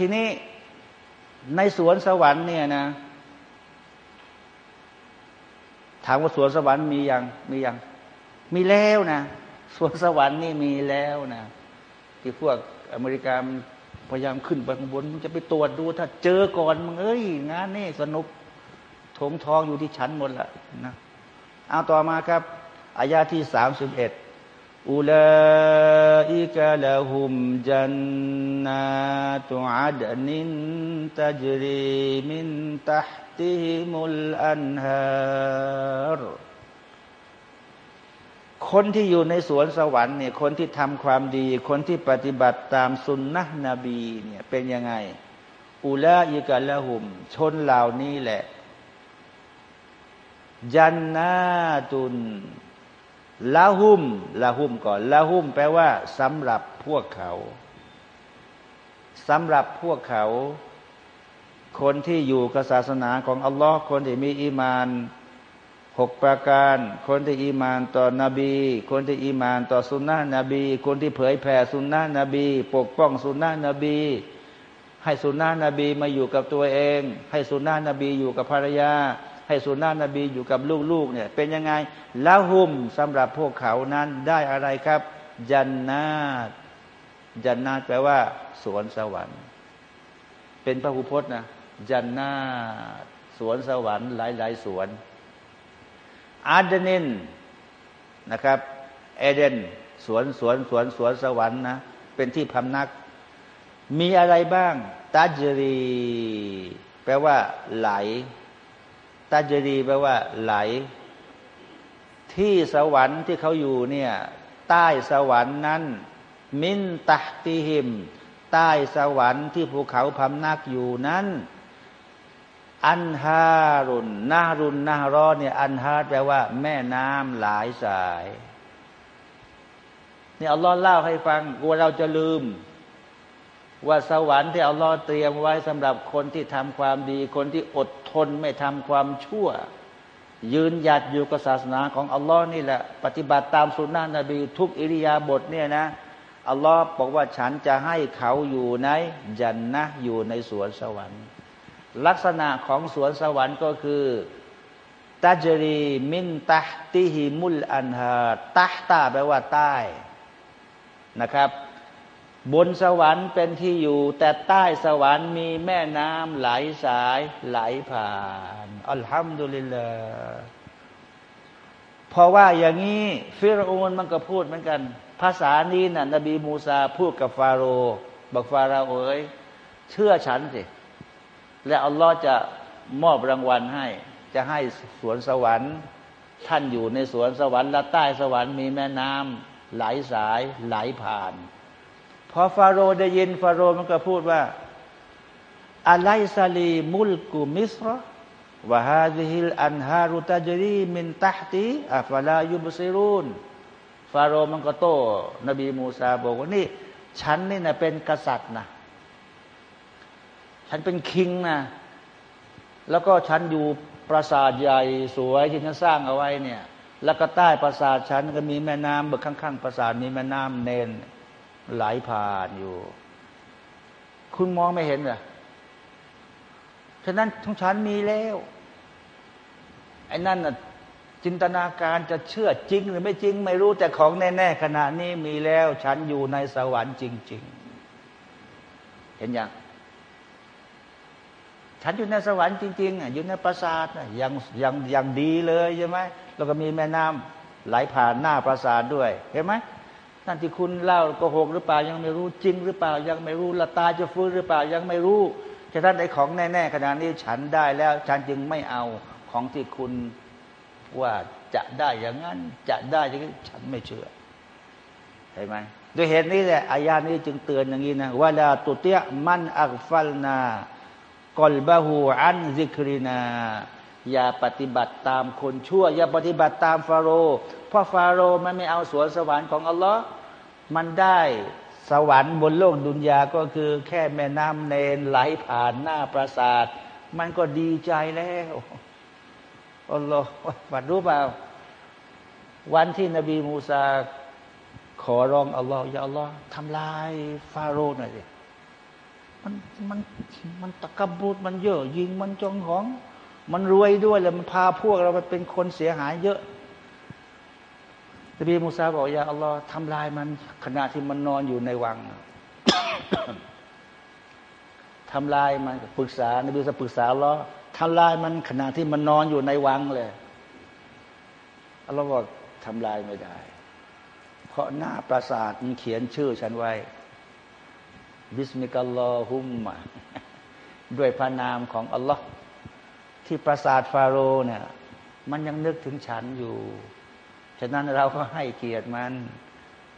A: ทีนี้ในสวนสวรรค์เนี่ยนะ ถามว่าสวนสวรรค์มียังมียัง มีแล้วนะสวนสวรรค์นี่มีแล้วนะที่พวกอเมริกาพยายามขึ้นไปข้างบนมันจะไปตรวจดู ถ้าเจอก่อนมึงเอ้ยงานนี่สนุกถงทองอยู่ที่ชั้นหมดละนะ เอาต่อมาครับอายาที่สามสิบเอ็ดอุลาอิกะละหุมจันนาตุอัดนินตจรีมินตัฮติฮิมุลอันฮารคนที่อยู่ในสวนสวรรค์เนี่ยคนที่ทำความดี คนที่ปฏิบัติตามสุนนะนบีเนี่ยเป็นยังไง อุลาอิกะละหุม ชนเหล่านี้แหละ จันนาตุนละหุมละหุมก่อนละหุมแปลว่าสำหรับพวกเขาสำหรับพวกเขา คนที่อยู่กับศาสนาของอัลลอฮ์คนที่มีอีมานหกประการ คนที่อีมานต่อนบี คนที่อีมานต่อสุนนะนบี คนที่เผยแผ่สุนนะนบี ปกป้องสุนนะนบี ให้สุนนะนบีมาอยู่กับตัวเอง ให้สุนนะนบีอยู่กับภรรยา ให้สุนนะนบีอยู่กับลูกๆเนี่ยเป็นยังไงละหุมสำหรับพวกเขานั้นได้อะไรครับจันนาจันนาแปลว่าสวนสวรรค์ เป็นพระหุพจน์นะจันนาสวนสวรรค์หลายๆสวนอาเดนินนะครับเอเดนสวนสวนสวนสวนสวรรค์นะเป็นที่พำนัก มีอะไรบ้างตาจรี แปลว่าไหล ตาจรีแปลว่า ไหล ที่สวรรค์ที่เขาอยู่เนี่ยใต้สวรรค์นั้น มินตะติหิม ใต้สวรรค์ที่ภูเขาพำนักอยู่นั้น อันฮารุนนารุนนารอเนี่ยอันฮาแปลว่า แม่น้ำหลายสายนี่อัลลอฮ์เล่าให้ฟังกลัวเราจะลืม ว่าสวรรค์ที่อัลลอฮ์เตรียมไว้สำหรับคนที่ทำความดี คนที่อดทนไม่ทำความชั่ว ยืนหยัดอยู่กับศาสนาของอัลลอฮ์นี่แหละ ปฏิบัติตามสุนนะนบีทุกอิริยาบถเนี่ยนะอัลลอฮ์บอกว่าฉันจะให้เขาอยู่ในจันนะอยู่ในสวนสวรรค์ ลักษณะของสวนสวรรค์ก็คือตัจรีมินตัติฮิมุลอันฮาตัตาแปลว่าใต้นะครับ บนสวรรค์เป็นที่อยู่ แต่ใต้สวรรค์มีแม่น้ำไหลสายไหลผ่านอัลฮัมดุลิลลาห์เพราะว่าอย่างนี้ฟิรอูนมันก็พูดเหมือนกัน ภาษานี้นะ่ะ นบีมูซาพูดกับฟาโรห์บอกฟาโรห์เอ้ยเชื่อฉันสิ และอัลลอฮ์จะมอบรางวัลให้ จะให้สวนสวรรค์ ท่านอยู่ในสวนสวรรค์และใต้สวรรค์มีแม่น้ำไหลสายไหลผ่าน พอฟาโรได้ยินฟาโรมันก็พูดว่าอะไรซาลีมุลกุมิสรวะฮาซิฮิลอันฮารุตาจรีมินตัฮตีอัฟลายุบซิรุนฟาโรมันก็โต้นบีมูซาบอกว่านี่ ฉันนี่นะเป็นกษัตริย์นะฉันเป็นคิงนะแล้วก็ฉันอยู่ปราสาทใหญ่สวยที่ฉันสร้างเอาไว้เนี่ย แล้วก็ใต้ปราสาทฉันก็มีแม่น้ำเบิกข้างๆปราสาทมีแม่น้ำเนน ไหลผ่านอยู่ คุณมองไม่เห็นเหรอฉะนั้นทุกฉันมีแล้วไอ้นั่นน่ะจินตนาการจะเชื่อจริงหรือไม่จริง ไม่รู้แต่ของแน่ ๆ ขณะนี้มีแล้ว ฉันอยู่ในสวรรค์จริง ๆ เห็นยังฉันอยู่ในสวรรค์จริงๆอะอยู่ในปราสาทยังยังยังดีเลยใช่ไหมแล้วก็มีแม่น้ำไหลผ่านหน้าปราสาทด้วยเห็นไหม นั่นที่คุณเล่าโกหกหรือเปล่ายังไม่รู้จริงหรือเปล่ายังไม่รู้ละตาจะฟื้นหรือเปล่ายังไม่รู้ฉะนั้นไอ้ของแน่ๆขนาดนี้ฉันได้แล้วฉันจึงไม่เอาของที่คุณว่าจะได้อย่างนั้นจะได้อย่างนี้ฉันไม่เชื่อเห็นไหมด้วยเหตุนี้แหละอายานี้จึงเตือนอย่างนี้นะว่าลาตุเตียมันอักฟัลนากอลบาหูอันซิกรีนา อย่าปฏิบัติตามคนชั่ว อย่าปฏิบัติตามฟาโรห์เพราะฟาโรห์มันไม่เอาสวนสวรรค์ของอัลลอฮ์ มันได้สวรรค์บนโลกดุนยาก็คือแค่แม่น้ำเนนไหลผ่านหน้าปราสาท มันก็ดีใจแล้วอัลลอฮ์บัดรู้เปล่า วันที่นบีมูซาขอร้องอัลลอฮ์อย่าอัลลอฮ์ทำลายฟาโรห์หน่อยสิมันมันมันตะกบุตมันเยอะ ยิงมันจองของ มันรวยด้วยแล้วมันพาพวกเราไปเป็นคนเสียหายเยอะ นบีมูซาบอกอย่าอัลลอฮ์ทำลายมันขณะที่มันนอนอยู่ในวังทำลายมันปรึกษานบีจะปรึกษาอัลลอฮ์ทำลายมันขณะที่มันนอนอยู่ในวังเลยอัลลอฮ์บอกทำลายไม่ได้ เพราะหน้าปราสาทมันเขียนชื่อฉันไว้ بِاسْمِكَ اللَّهُمَّ ด้วยพระนามของอัลลอฮ์ที่ปราสาทฟาโรห์เนี่ยมันยังนึกถึงฉันอยู่ ฉะนั้นเราก็ให้เกียรติมัน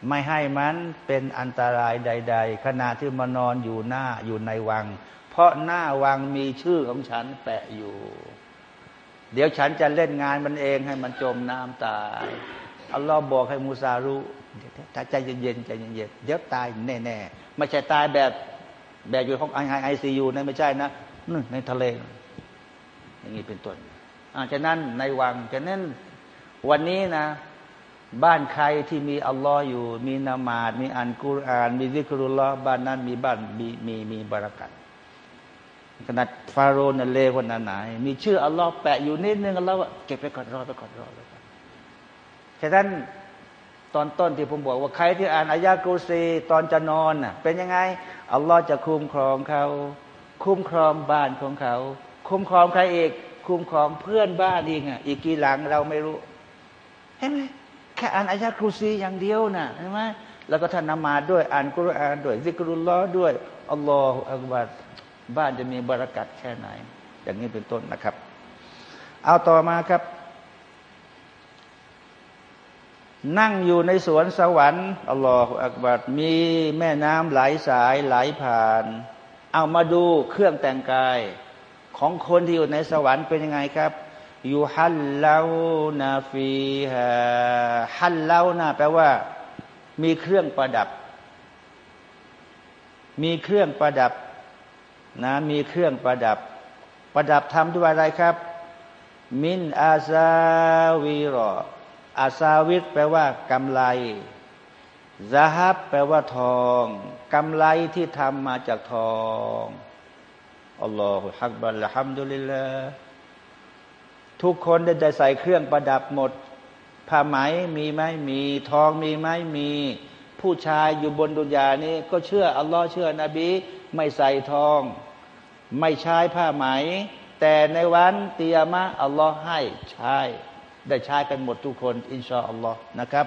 A: ไม่ให้มันเป็นอันตรายใด ๆ ขณะที่มานอนอยู่หน้าอยู่ในวัง เพราะหน้าวังมีชื่อของฉันแปะอยู่ เดี๋ยวฉันจะเล่นงานมันเองให้มันจมน้ำตายอัลลอฮ์บอกให้มูซารู้ถ้าใจเย็นๆใจเย็นๆเดี๋ยวตายแน่ๆไม่ใช่ตายแบบแบบอยู่ห้องไอไอซียูนะไม่ใช่นะนึ่ในทะเล อย่างนี้เป็นต้นฉะนั้นในวังฉะนั้นวันนี้นะ บ้านใครที่มีอัลลอฮ์อยู่ มีนามาดมีอันกุรอาน มีซิกรุลลอฮ์บ้านนั้นมีบ้านมีมีมีบารักัตขนาดฟาโรห์นั่นเลวคนนั้นไหนมีชื่ออัลลอฮ์แปะอยู่นิดนึงอัลลอฮ์เก็บไปก่อนรอไปก่อนรอไปก่อนฉะนั้นตอนต้นที่ผมบอกว่าใครที่อ่านอายะกุซีตอนจะนอนน่ะเป็นยังไงอัลลอฮ์จะคุ้มครองเขา คุ้มครองบ้านของเขา คุ้มครองใครอีกคุ้มครองเพื่อนบ้านอีกอะอีกกี่หลังเราไม่รู้เห็นไหม ค่อ่านอายะกุซีอย่างเดียวน่ะเห็นไหมแล้วก็ท่านนมาด้วยอ่านกุรอานด้วยซิกรุลลอด้วยอัลลอฮฺอักบัรบ้านจะมีบารักัดแค่ไหน อย่างนี้เป็นต้นนะครับ เอาต่อมาครับ นั่งอยู่ในสวนสวรรค์อัลลอฮฺอักบัดมีแม่น้ำไหลสายไหลผ่าน เอามาดูเครื่องแต่งกาย ของคนที่อยู่ในสวรรค์เป็นยังไงครับ ยูฮัลลานาฟีฮะฮัลลานาแปลว่า มีเครื่องประดับ มีเครื่องประดับนะมีเครื่องประดับ ประดับทำด้วยอะไรครับ มินอาซาวีรออาซาวิตแปลว่ากำไรซาฮับแปลว่าทองกำไรที่ทำมาจากทองอัลลอฮฺฮักบัลละฮัมดุลิลลาห์ ทุกคนได้ใส่เครื่องประดับหมดผ้าไหมมีไหมมีทองมีไหมมี ผู้ชายอยู่บนดุนยานี้ ก็เชื่ออัลลอฮ์เชื่อนบีไม่ใส่ทอง ไม่ใช้ผ้าไหม แต่ในวันกิยามะฮ์อัลลอฮ์ให้ใช้ได้ใช้กันหมดทุกคน อินชาอัลลอฮ์นะครับ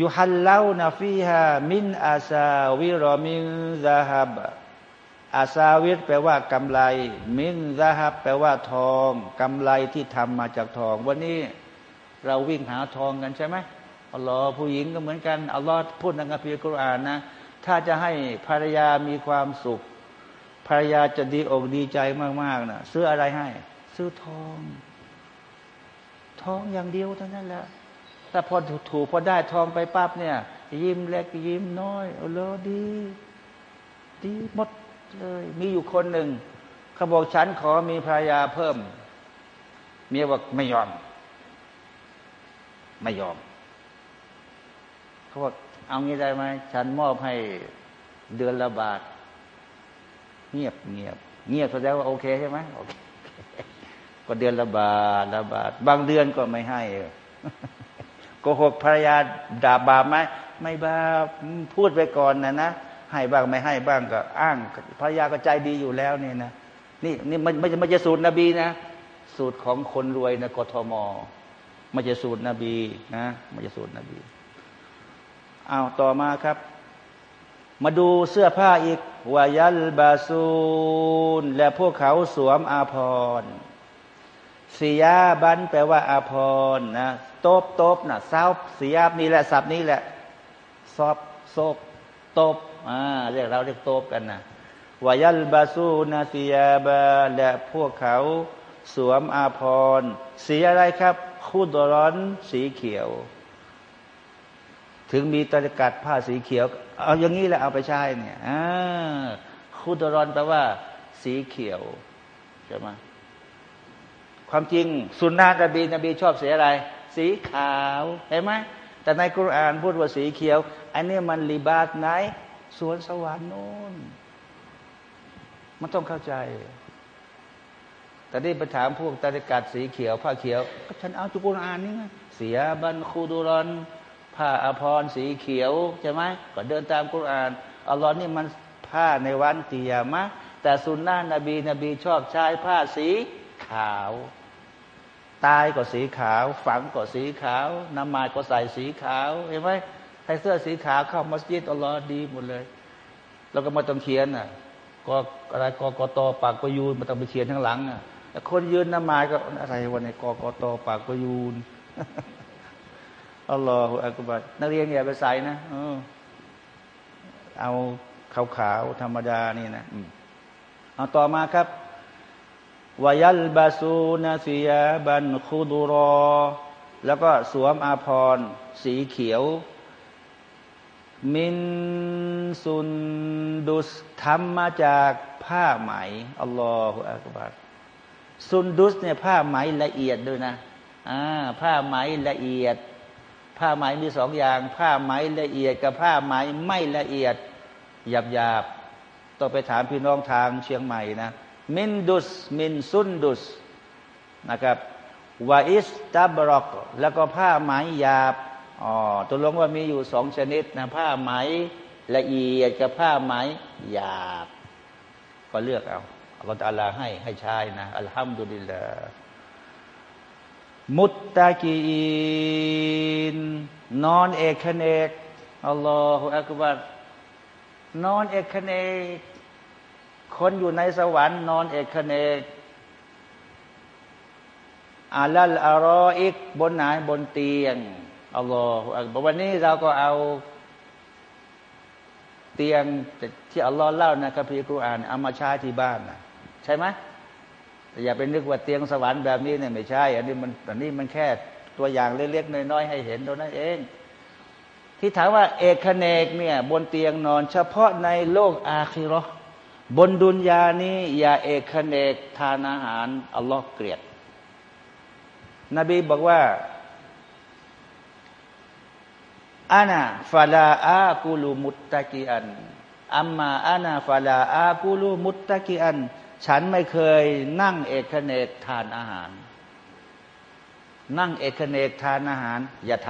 A: يُحَلَّوْنَ فِيهَا مِنْ أَسَاوِرَ مِنْ ذَهَبٍ أَسَاوِرَ แปลว่ากำไล مِنْ ذَهَبٍ แปลว่าทองกำไลที่ทำมาจากทอง วันนี้เราวิ่งหาทองกันใช่ไหมอัลลอฮ์ผู้หญิงก็เหมือนกันอัลลอฮ์พูดในคัมภีร์กุรอานนะ ถ้าจะให้ภรรยามีความสุข ภรรยาจะดีอกดีใจมากๆนะซื้ออะไรให้ ซื้อทอง ทองอย่างเดียวเท่านั้นแหละถ้าพอถูกพอได้ทองไปปั๊บเนี่ย ยิ้มเล็กยิ้มน้อยโอ้โหดี ดีหมด เลย มีอยู่คนหนึ่งเขาบอกฉันขอมีภรรยาเพิ่ม เมียบอกไม่ยอม ไม่ยอม เขาบอกเอางี้ได้ไหมฉันมอบให้เดือนละบาท เงียบเงียบ เงียบแสดงว่าโอเคใช่ไหมโอเคก็เดือนละบาทละบาท บางเดือนก็ไม่ให้โกหกภรรยาด่าบาปไหมไม่บาปพูดไปก่อนนะนะ ให้บ้างไม่ให้บ้างก็ อ้างภรรยาก็ใจดีอยู่แล้วเนี่ยนะนี่นี่มันไม่ไม่จะสูตรนบีนะ สูตรของคนรวยนะกทมไม่จะสูตรนบีนะไม่จะสูตรนบีเอาต่อมาครับ มาดูเสื้อผ้าอีกวายัลบาซูนและพวกเขาสวมอาภรณ์สียาบันแปลว่าอาภรณ์นะโตบโตบนะเศร้าสียาบนี่แหละศัพท์นี้แหละซอบโซบโตบ อ่าเรียกเราเรียกโตบกันนะวายัลบาซูนาสียาบาและพวกเขาสวมอาภรณ์สีอะไรครับ คูดร้อนสีเขียว ถึงมีตะกัดผ้าสีเขียว เอาอย่างนี้แหละเอาไปใช้เนี่ยคูดร้อนแปลว่า สีเขียวใช่ไหมความจริง สุนนะนบีนบีชอบสีอะไร สีขาวเห็นไหมแต่ในกุรานพูดว่าสีเขียว อันนี้มันลีบาสไหน สวนสวรรค์โน้นมันต้องเข้าใจ แต่นี่ไปถามพวกตะกัดสีเขียว ผ้าเขียว ก็ฉันเอาจุกุรอานนี่ไงเสียบันคูดุรอนผ้าอภรสีเขียวใช่ไหมก็เดินตามกุรอานอัลลอฮ์นี่มันผ้าในวันตียามะแต่สุนนะนบีนบีชอบใช้ผ้าสีขาว ตายก็สีขาว ฝังก็สีขาวนมาก็ใส่สีขาวเห็นไหม ใส่เสื้อสีขาวเข้ามัสยิดอัลลอฮ์ดีหมดเลย แล้วก็มาต้องเขียนอะก็อะไรกกตปากประยูนมาต้องไปเขียนข้างหลังอะแต่คนยืนนมาก็อะไรวันนี้กกตปากประยูนอัลลอฮฺอักบัดนักเรียนอย่าไปใส่นะเอาขาวๆธรรมดานี่นะเอาต่อมาครับวายัลบาซูนาซียาบันคูดูรอ แล้วก็สวมอาภรณ์สีเขียว มินซุนดุสทำมาจากผ้าไหมอัลลอฮฺอักบัดซุนดุสเนี่ยผ้าไหมละเอียดด้วยนะอ่าผ้าไหมละเอียด ผ้าไหมมีสองอย่าง ผ้าไหมละเอียดกับผ้าไหมไม่ละเอียดหยาบหยาบต้องไปถามพี่น้องทางเชียงใหม่นะมินดุสมินซุนดุสนะครับวาอิสตาบรอก แล้วก็ผ้าไหมหยาบ อ๋อตัวลงว่ามีอยู่สองชนิดนะผ้าไหมละเอียดกับผ้าไหมหยาบ ก็เลือกเอาอัลลอฮฺตาลาให้ให้ใช้นะอัลฮัมดุลิลลาห์มุตตะกีนนอนเอกเนกอัลลอฮฺอักบัรนอนเอกเนกคนอยู่ในสวรรค์นอนเอกเนกอาลัลอารออิกบนไหนบนเตียง อัลลอฮฺอักวันนี้เราก็เอาเตียงที่อัลลอฮ์เล่าในคัมภีร์กุรอานเอามาใช้ที่บ้านนะใช่ไหมแต่อย่าไปนึกว่าเตียงสวรรค์แบบนี้เนี่ยไม่ใช่ อันนี้มันอันนี้มันแค่ตัวอย่างเล็กๆน้อยๆให้เห็นเท่านั้นเอง ที่ถามว่าเอกเนกเนี่ยบนเตียงนอน เฉพาะในโลกอาคิรอบนดุนยานี้อย่าเอกเนกทานอาหารอัลลอฮ์เกลียดนบีบอกว่า อานาฟาลาอากูลูมุตตะกีอันอัมมาอานาฟาลาอากูลูมุตตะกีอัน ฉันไม่เคยนั่งเอกเนกทานอาหาร นั่งเอกเนกทานอาหาร อย่าท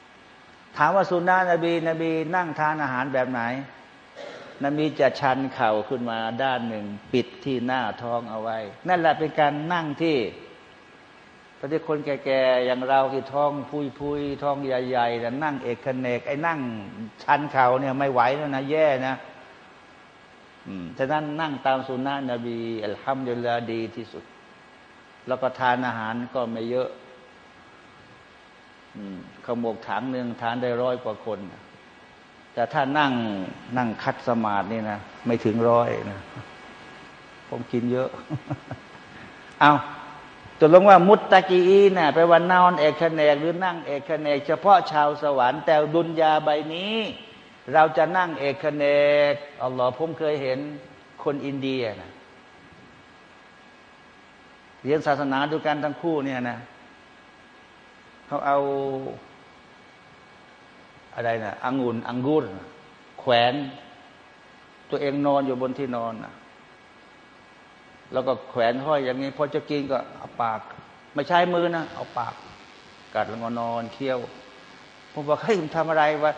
A: ำถามว่าสุนนะนบี นบี นั่งทานอาหารแบบไหน นบีจะชันเข่าขึ้นมาด้านหนึ่ง ปิดที่หน้าท้องเอาไว้ นั่นแหละเป็นการนั่งที่ พระที่คนแก่ๆอย่างเราที่ท้องพุยๆท้องใหญ่ๆแต่นั่งเอกคเนกไอ้นั่งชันเข่าเนี่ยไม่ไหวแล้วนะแย่นะฉะนั้นนั่งตามสุนนะนบีอัลฮัมดุลิลลาดีที่สุด แล้วก็ทานอาหารก็ไม่เยอะขมกถังหนึ่งทานได้ร้อยกว่าคน แต่ถ้านั่งนั่งคัดสมาธินี่นะ ไม่ถึงร้อยนะ ผมกินเยอะ เอา ตกลงว่ามุตตะกีอีนะ่ะไปวันนอนเอกเนกหรือนั่งเอกเนก เฉพาะชาวสวรรค์แต่ดุนยาใบนี้ เราจะนั่งเอกเนกอัลลอฮ์ผมเคยเห็นคนอินเดียนะเรียนศาสนาดูกันทั้งคู่เนี่ยนะเขาเอาอะไรนะอังุนอังกุรแขวน ตัวเองนอนอยู่บนที่นอนนะ แล้วก็แขวนห้อยอย่างนี้พอจะกินก็เอาปาก ไม่ใช้มือนะเอาปาก กัดแล้วก็นอนเคี้ยว ผมบอกให้คุณทำอะไรวะ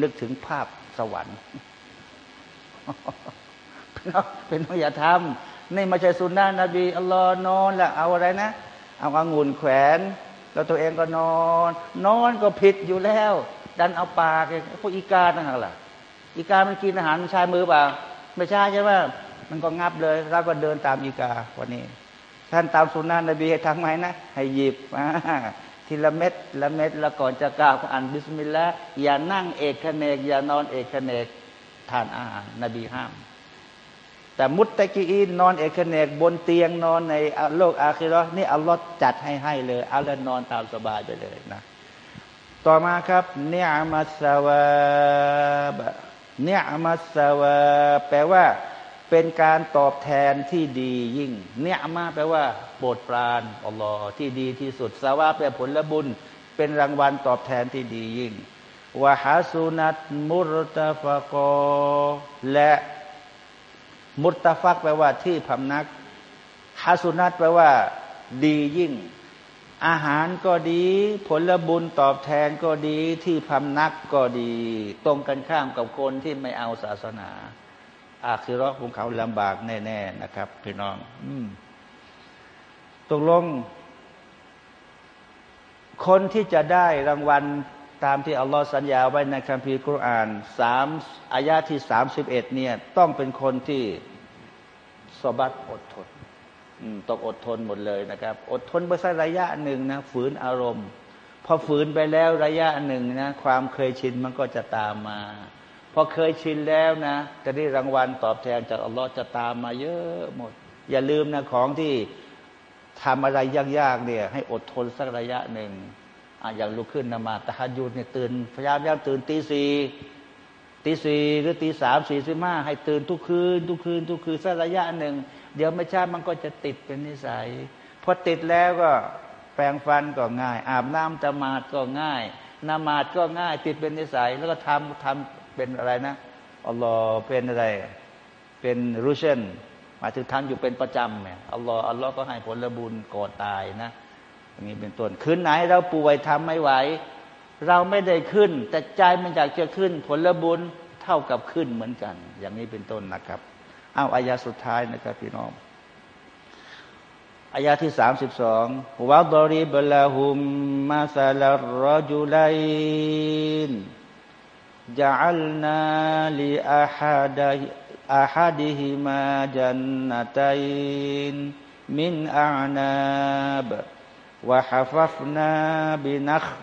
A: นึกถึงภาพสวรรค์เป็นพยาธรรมนี่ไม่ใช่สุนนะนบีอัลลอฮ์นอนแล้วเอาอะไรนะ เอาองุ่นแขวน แล้วตัวเองก็นอน นอนก็ผิดอยู่แล้ว ดันเอาปากพวกอีกาต่างหากล่ะอีกามันกินอาหารใช้มือเปล่าไม่ใช่ใช่ไหม มันก็งับเลยเราก็เดินตามอีกาวันนี้ ท่านตามสุนนะนบีให้ทำไงนะ ให้หยิบทีละเม็ดละเม็ดแล้วก่อนจะกล่าวอ่านบิสมิลลาห์อย่านั่งเอกเนก อย่านอนเอกเนกทานอาหารนบีห้าม แต่มุตตะกีนนอนเอกเนกบนเตียงนอนในโลกอาคิรอนี่อัลลอฮ์จัดให้ให้เลยเอาแล้วนอนตามสบายไปเลยนะ ต่อมาครับเนียมัสวาบเนียมัสวาแปลว่า เป็นการตอบแทนที่ดียิ่ง เนี่ยมาแปลว่า โปรดปรานอัลลอฮ์ที่ดีที่สุดสวาแปลผลบุญ เป็นรางวัลตอบแทนที่ดียิ่งวะฮัสุนัตมุรตาฟะกอและมุตตะฟักแปลว่าที่พำนักฮาสุนัตแปลว่า ดียิ่ง อาหารก็ดี ผลบุญตอบแทนก็ดีที่พำนักก็ดี ตรงกันข้ามกับคนที่ไม่เอาศาสนา อาคือรอของเขาลำบากแน่ ๆ นะครับพี่น้อง อืตกลง คนที่จะได้รางวัลตามที่อัลลอฮ์สัญญาไว้ในคัมภีร์กุรอานสามอายาที่สามสิบเอ็ดเนี่ย ต้องเป็นคนที่สบัดอดทนต้องอดทนหมดเลยนะครับ อดทนไปสักระยะหนึ่งนะฝืนอารมณ์ พอฝืนไปแล้วระยะหนึ่งนะ ความเคยชินมันก็จะตามมา พอเคยชินแล้วนะ จะได้รางวัลตอบแทนจากอัลลอฮ์จะตามมาเยอะหมด อย่าลืมนะของที่ทำอะไรยากๆเนี่ย ให้อดทนสักระยะหนึ่งออย่างลุกขึ้นนมาตะฮัดยุดเนี่ยตื่นพยายามยามตื่นตีสี่ตีสี่หรือตีสามสี่สิบห้าให้ตื่นทุกคืน ทุกคืน ทุกคืนสักระยะหนึ่ง เดี๋ยวไม่ช้ามันก็จะติดเป็นนิสัยพอติดแล้วก็แปรงฟันก็ง่าย อาบน้ำตมาดก็ง่ายนามาดก็ง่าย ติดเป็นนิสัย แล้วก็ทำทำ เป็นอะไรนะอัลลอฮ์เป็นอะไร เป็นรูเชนหมายถึงทำอยู่เป็นประจำเนี่ยอัลลอฮ์อัลลอฮ์ก็ให้ผลบุญก่อตายนะอย่างนี้เป็นต้นคืนไหนเราป่วยทำไม่ไหว เราไม่ได้ขึ้น แต่ใจมันอยากจะขึ้น ผลบุญเท่ากับขึ้นเหมือนกัน อย่างนี้เป็นต้นนะครับเอาอายาสุดท้ายนะครับพี่น้องอายาที่สามสิบสองวะดริบลาหุมมาซาลรจุลัยน จัลนาลีอาฮัดอาฮัดิฮิมาจันนตัยนมินอานาบ وحففنا بنخل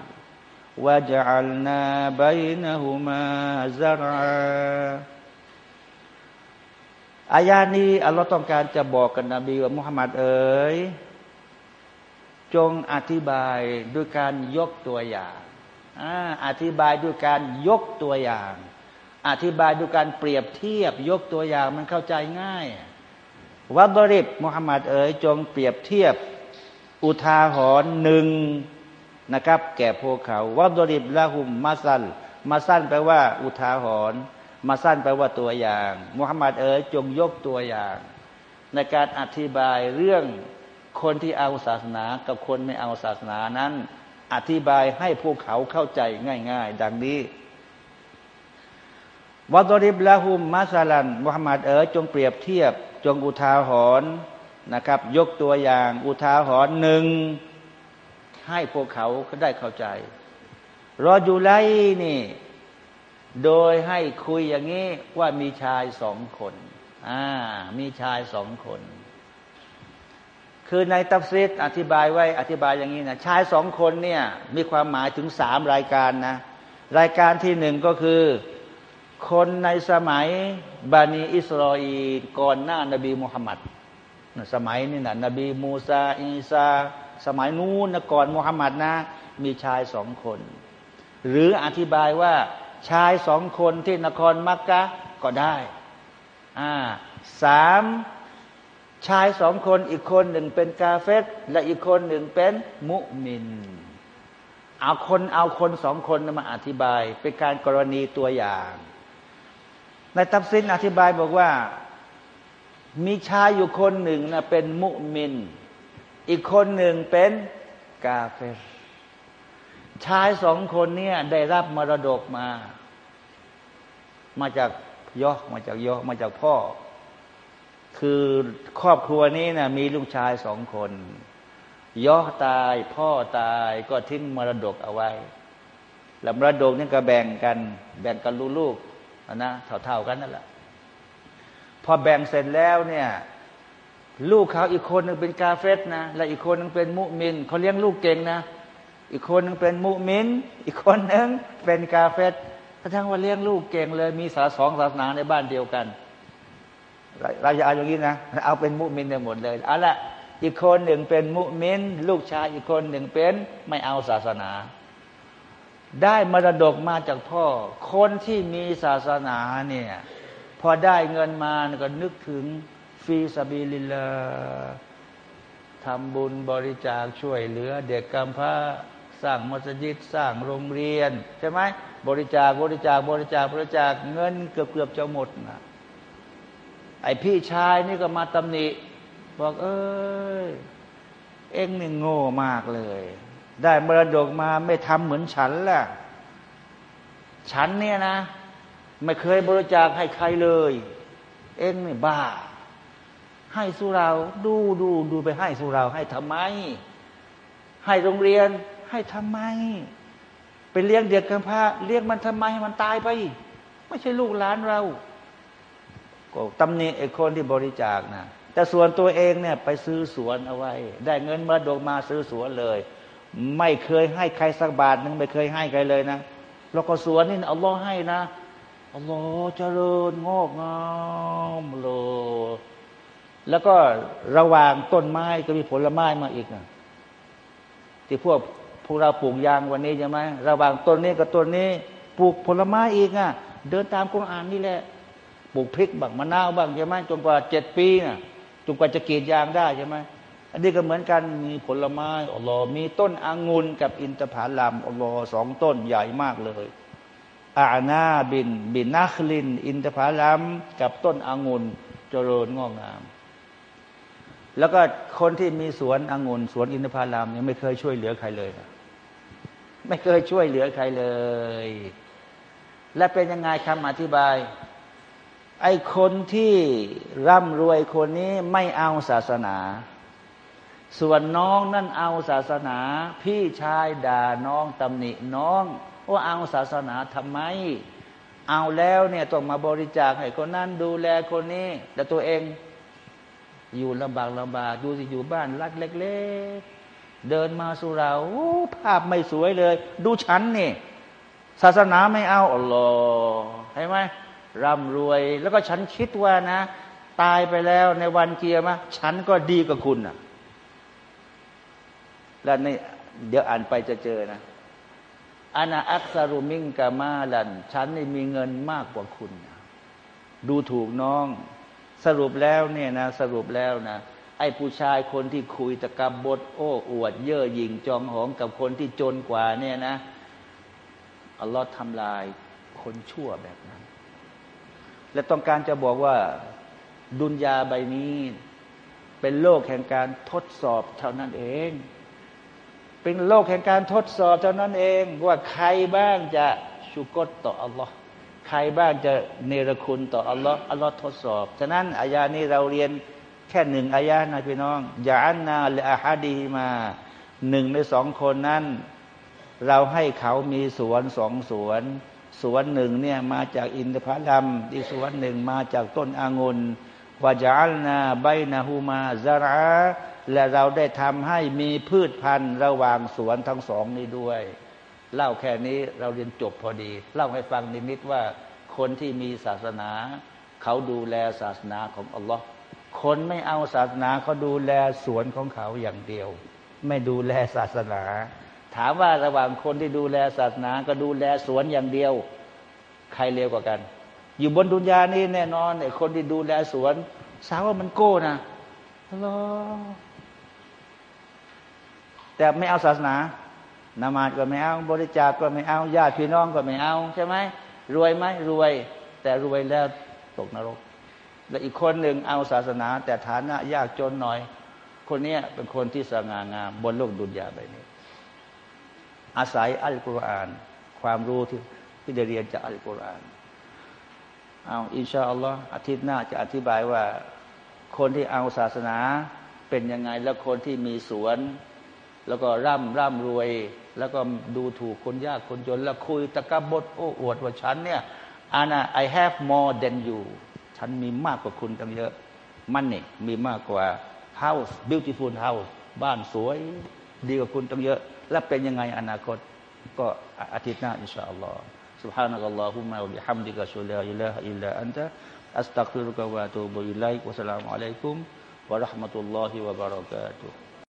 A: وجعلنا بينهما زرعا อายานี้อัลลอฮ์ต้องการจะบอกกับนบีว่ามุฮัมมัดเอ๋ยจงอธิบายด้วยการยกตัวอย่าง อธิบายด้วยการยกตัวอย่าง อธิบายด้วยการเปรียบเทียบ ยกตัวอย่างมันเข้าใจง่ายวัดบริบมุฮัมมัดเอ๋ยจงเปรียบเทียบ อุทาหรณ์หนึ่งนะครับ แก่พวกเขาวัดบริบละหุมมาสันมาสั้นแปลว่า อุทาหรณ์มาสั้นแปลว่าตัวอย่างมุฮัมมัดเอ๋ยจงยกตัวอย่าง ในการอธิบายเรื่องคนที่เอาศาสนา กับคนไม่เอาศาสนานั้น อธิบายให้พวกเขาเข้าใจง่าย ๆ ดังนี้วัตริบละหุมมัสลันมุฮัมมัดเอ๋ยจงเปรียบเทียบ จงอุทาหรณ์นะครับ ยกตัวอย่างอุทาหรณ์หนึ่งให้พวกเขาได้เข้าใจ รออยู่ไลนี่ โดยให้คุยอย่างนี้ว่ามีชายสองคน อ่า มีชายสองคน คือในตัฟซิดอธิบายไว้อธิบายอย่างนี้นะชายสองคนเนี่ยมีความหมายถึงสามรายการนะ รายการที่หนึ่งก็คือคนในสมัยบานีอิสราเอลก่อนหน้านบีมุฮัมมัดสมัยนี่นะนบีมูซาอิสาสมัยนู้นนะก่อนมุฮัมมัดนะ มีชายสองคน หรืออธิบายว่าชายสองคนที่นครมักกะก็ได้อ่าสาม ชายสองคนอีกคนหนึ่งเป็นกาเฟตและอีกคนหนึ่งเป็นมุมิน เอาคนเอาคนสองคนมาอธิบาย เป็นการกรณีตัวอย่าง ในตัฟซินอธิบายบอกว่า มีชายอยู่คนหนึ่งนะเป็นมุมิน อีกคนหนึ่งเป็นกาเฟรชายสองคนเนี่ยได้รับมรดกมา มาจากยอมาจากยอมาจากพ่อ คือครอบครัวนี้นะมีลูกชายสองคนยอตาย พ่อตายก็ทิ้งมรดกเอาไว้แล้วมรดกนี่ก็แบ่งกัน แบ่งกันลูกนะเท่าๆกันนั่นแหละพอแบ่งเสร็จแล้วเนี่ย ลูกเขาอีกคนหนึ่งเป็นกาเฟสนะและอีกคนหนึ่งเป็นมุมินเขาเลี้ยงลูกเก่งนะอีกคนหนึ่งเป็นมุมิน อีกคนหนึ่งเป็นกาเฟสทั้งว่าเลี้ยงลูกเก่งเลย มีศาสองศาสนาในบ้านเดียวกัน เราจะเอาอย่างนี้นะ เอาเป็นมุมินได้หมดเลยเอาละอีกคนหนึ่งเป็นมุมิน ลูกชายอีกคนหนึ่งเป็นไม่เอาศาสนา ได้มรดกมาจากพ่อ คนที่มีศาสนาเนี่ยพอได้เงินมาก็นึกถึงฟีสบิลิลาทำบุญบริจาคช่วยเหลือ เด็กกำพร้าสร้างมัสยิดสร้างโรงเรียน ใช่ไหมบริจาคบริจาคบริจาคบริจาคเงินเกือบเกือบจะหมดนะ ไอพี่ชายนี่ก็มาตำหนิบอกเอ้ย เอ็งนี่โง่มากเลย ได้มรดกมาไม่ทำเหมือนฉันล่ะ ฉันเนี่ยนะ ไม่เคยบริจาคให้ใครเลย เอ็งนี่บ้า ให้สุราดูดูดูไปให้สุราให้ทำไม ให้โรงเรียนให้ทำไม ไปเลี้ยงเด็กกำพร้าเลี้ยงมันทำไมให้มันตายไป ไม่ใช่ลูกหลานเรา ก็ตำหนิไอ้คนที่บริจาคนะแต่ส่วนตัวเองเนี่ยไปซื้อสวนเอาไว้ ได้เงินมาดกมาซื้อสวนเลย ไม่เคยให้ใครสักบาทหนึ่งไม่เคยให้ใครเลยนะเราก็สวนนี่อัลลอฮ์ให้นะอัลลอฮ์เจริญงอกงามเลยแล้วก็ระหว่างต้นไม้ก็มีผลไม้มาอีกนะที่พวกพวกเราปลูกยางวันนี้ใช่ไหมระหว่างต้นนี้กับต้นนี้ ปลูกผลไม้อีกอะ เดินตามกุรอานนี่แหละ ปลูกพริกบ้างมะนาวบ้างใช่ไหมจนกว่าเจ็ดปีน่ะจนกว่าจะกรีดยางได้ใช่ไหมอันนี้ก็เหมือนกันมีผลไม้อัลลอฮ์มีต้นองุ่นกับอินทผลัมอัลลอฮ์สองต้นใหญ่มากเลยอาณาบิน บินนาคลิน อินทผลัมกับต้นองุ่นเจริญงอกงาม แล้วก็คนที่มีสวนองุ่นสวนอินทผลัมยังไม่เคยช่วยเหลือใครเลยนะไม่เคยช่วยเหลือใครเลย และเป็นยังไงคำอธิบาย ไอ้คนที่ร่ำรวยคนนี้ไม่เอาศาสนา ส่วนน้องนั่นเอาศาสนา พี่ชายด่าน้องตำหนิน้องว่าเอาศาสนาทำไม เอาแล้วเนี่ยต้องมาบริจาคให้คนนั้นดูแลคนนี้ แต่ตัวเองอยู่ลำบากลำบากดูสิอยู่บ้านรักเล็กๆ เดินมาสุราภาพไม่สวยเลย ดูฉันนี่ศาสนาไม่เอาอัลลอฮ์ใช่ไหม ร่ำรวย แล้วก็ฉันคิดว่านะ ตายไปแล้วในวันเกียร์มาฉันก็ดีกว่าคุณอะแล้วนี่เดี๋ยวอ่านไปจะเจอนะอาณาอักษรุมิงกามาลัน ฉันนี่มีเงินมากกว่าคุณดูถูกน้อง สรุปแล้วเนี่ยนะ สรุปแล้วนะไอ้ผู้ชายคนที่คุยตะกบบดโอ้อวด เย่อหยิ่งจองหองกับคนที่จนกว่าเนี่ยนะอัลลอฮ์ทำลายคนชั่วแบบ และต้องการจะบอกว่าดุนยาใบนี้ เป็นโลกแห่งการทดสอบเท่านั้นเอง เป็นโลกแห่งการทดสอบเท่านั้นเอง ว่าใครบ้างจะชุกตต่ออัลลอฮ์ใครบ้างจะเนรคุณต่ออัลลอฮ์อัลลอฮ์ทดสอบ ฉะนั้นอายานี้เราเรียนแค่หนึ่งอายานะพี่น้องยาอันนาละอาฮัดีมาหนึ่งในสองคนนั้น เราให้เขามีสวนสองสวน สวนหนึ่งเนี่ยมาจากอินทผลัมอีกสวนหนึ่งมาจากต้นอางุนวาจาลนาใบนาฮูมาซาระและเราได้ทำให้มีพืชพันธุ์ระหว่างสวนทั้งสองนี้ด้วย เล่าแค่นี้เราเรียนจบพอดี เล่าให้ฟังนิดๆว่าคนที่มีศาสนา เขาดูแลศาสนาของอัลลอฮ์คนไม่เอาศาสนาเขาดูแลสวนของเขาอย่างเดียว ไม่ดูแลศาสนา ถามว่าระหว่างคนที่ดูแลศาสนาก็ดูแลสวนอย่างเดียว ใครเร็วกว่ากัน อยู่บนดุนยานี่แน่นอนไอ้คนที่ดูแลสวนสาวว่ามันโก้นะฮัลโหลแต่ไม่เอาศาสนานามาดก็ไม่เอา บริจาคก็ไม่เอาญาติพี่น้องก็ไม่เอา ใช่ไหมรวยไหมรวย แต่รวยแล้วตกนรก และอีกคนหนึ่งเอาศาสนา แต่ฐานะยากจนหน่อย คนนี้เป็นคนที่สง่างามบนโลกดุนยาใบนี้ อาศัยอัลกุรอาน ความรู้ที่ที่ได้เรียนจากอัลกุรอานเอาอินชาอัลลอฮ์อาทิตย์หน้าจะอธิบายว่า คนที่เอาศาสนาเป็นยังไง แล้วคนที่มีสวน แล้วก็ร่ำร่ำรวย แล้วก็ดูถูกคนยากคนจน แล้วคุยตะกบดโอ้อวดว่าฉันเนี่ยอานะ I have more than you ฉันมีมากกว่าคุณตั้งเยอะมันนี่มีมากกว่า house beautiful house บ้านสวย ดีกว่าคุณตั้งเยอะ แล้วเป็นยังไงอนาคต ก็อาทิตย์หน้าอินชาอัลลอฮ์ سبحانك اللهم وبحمدك اشهد لا اله الا انت استغفرك واتوب اليك والسلام عليكم ورحمه الله وبركاته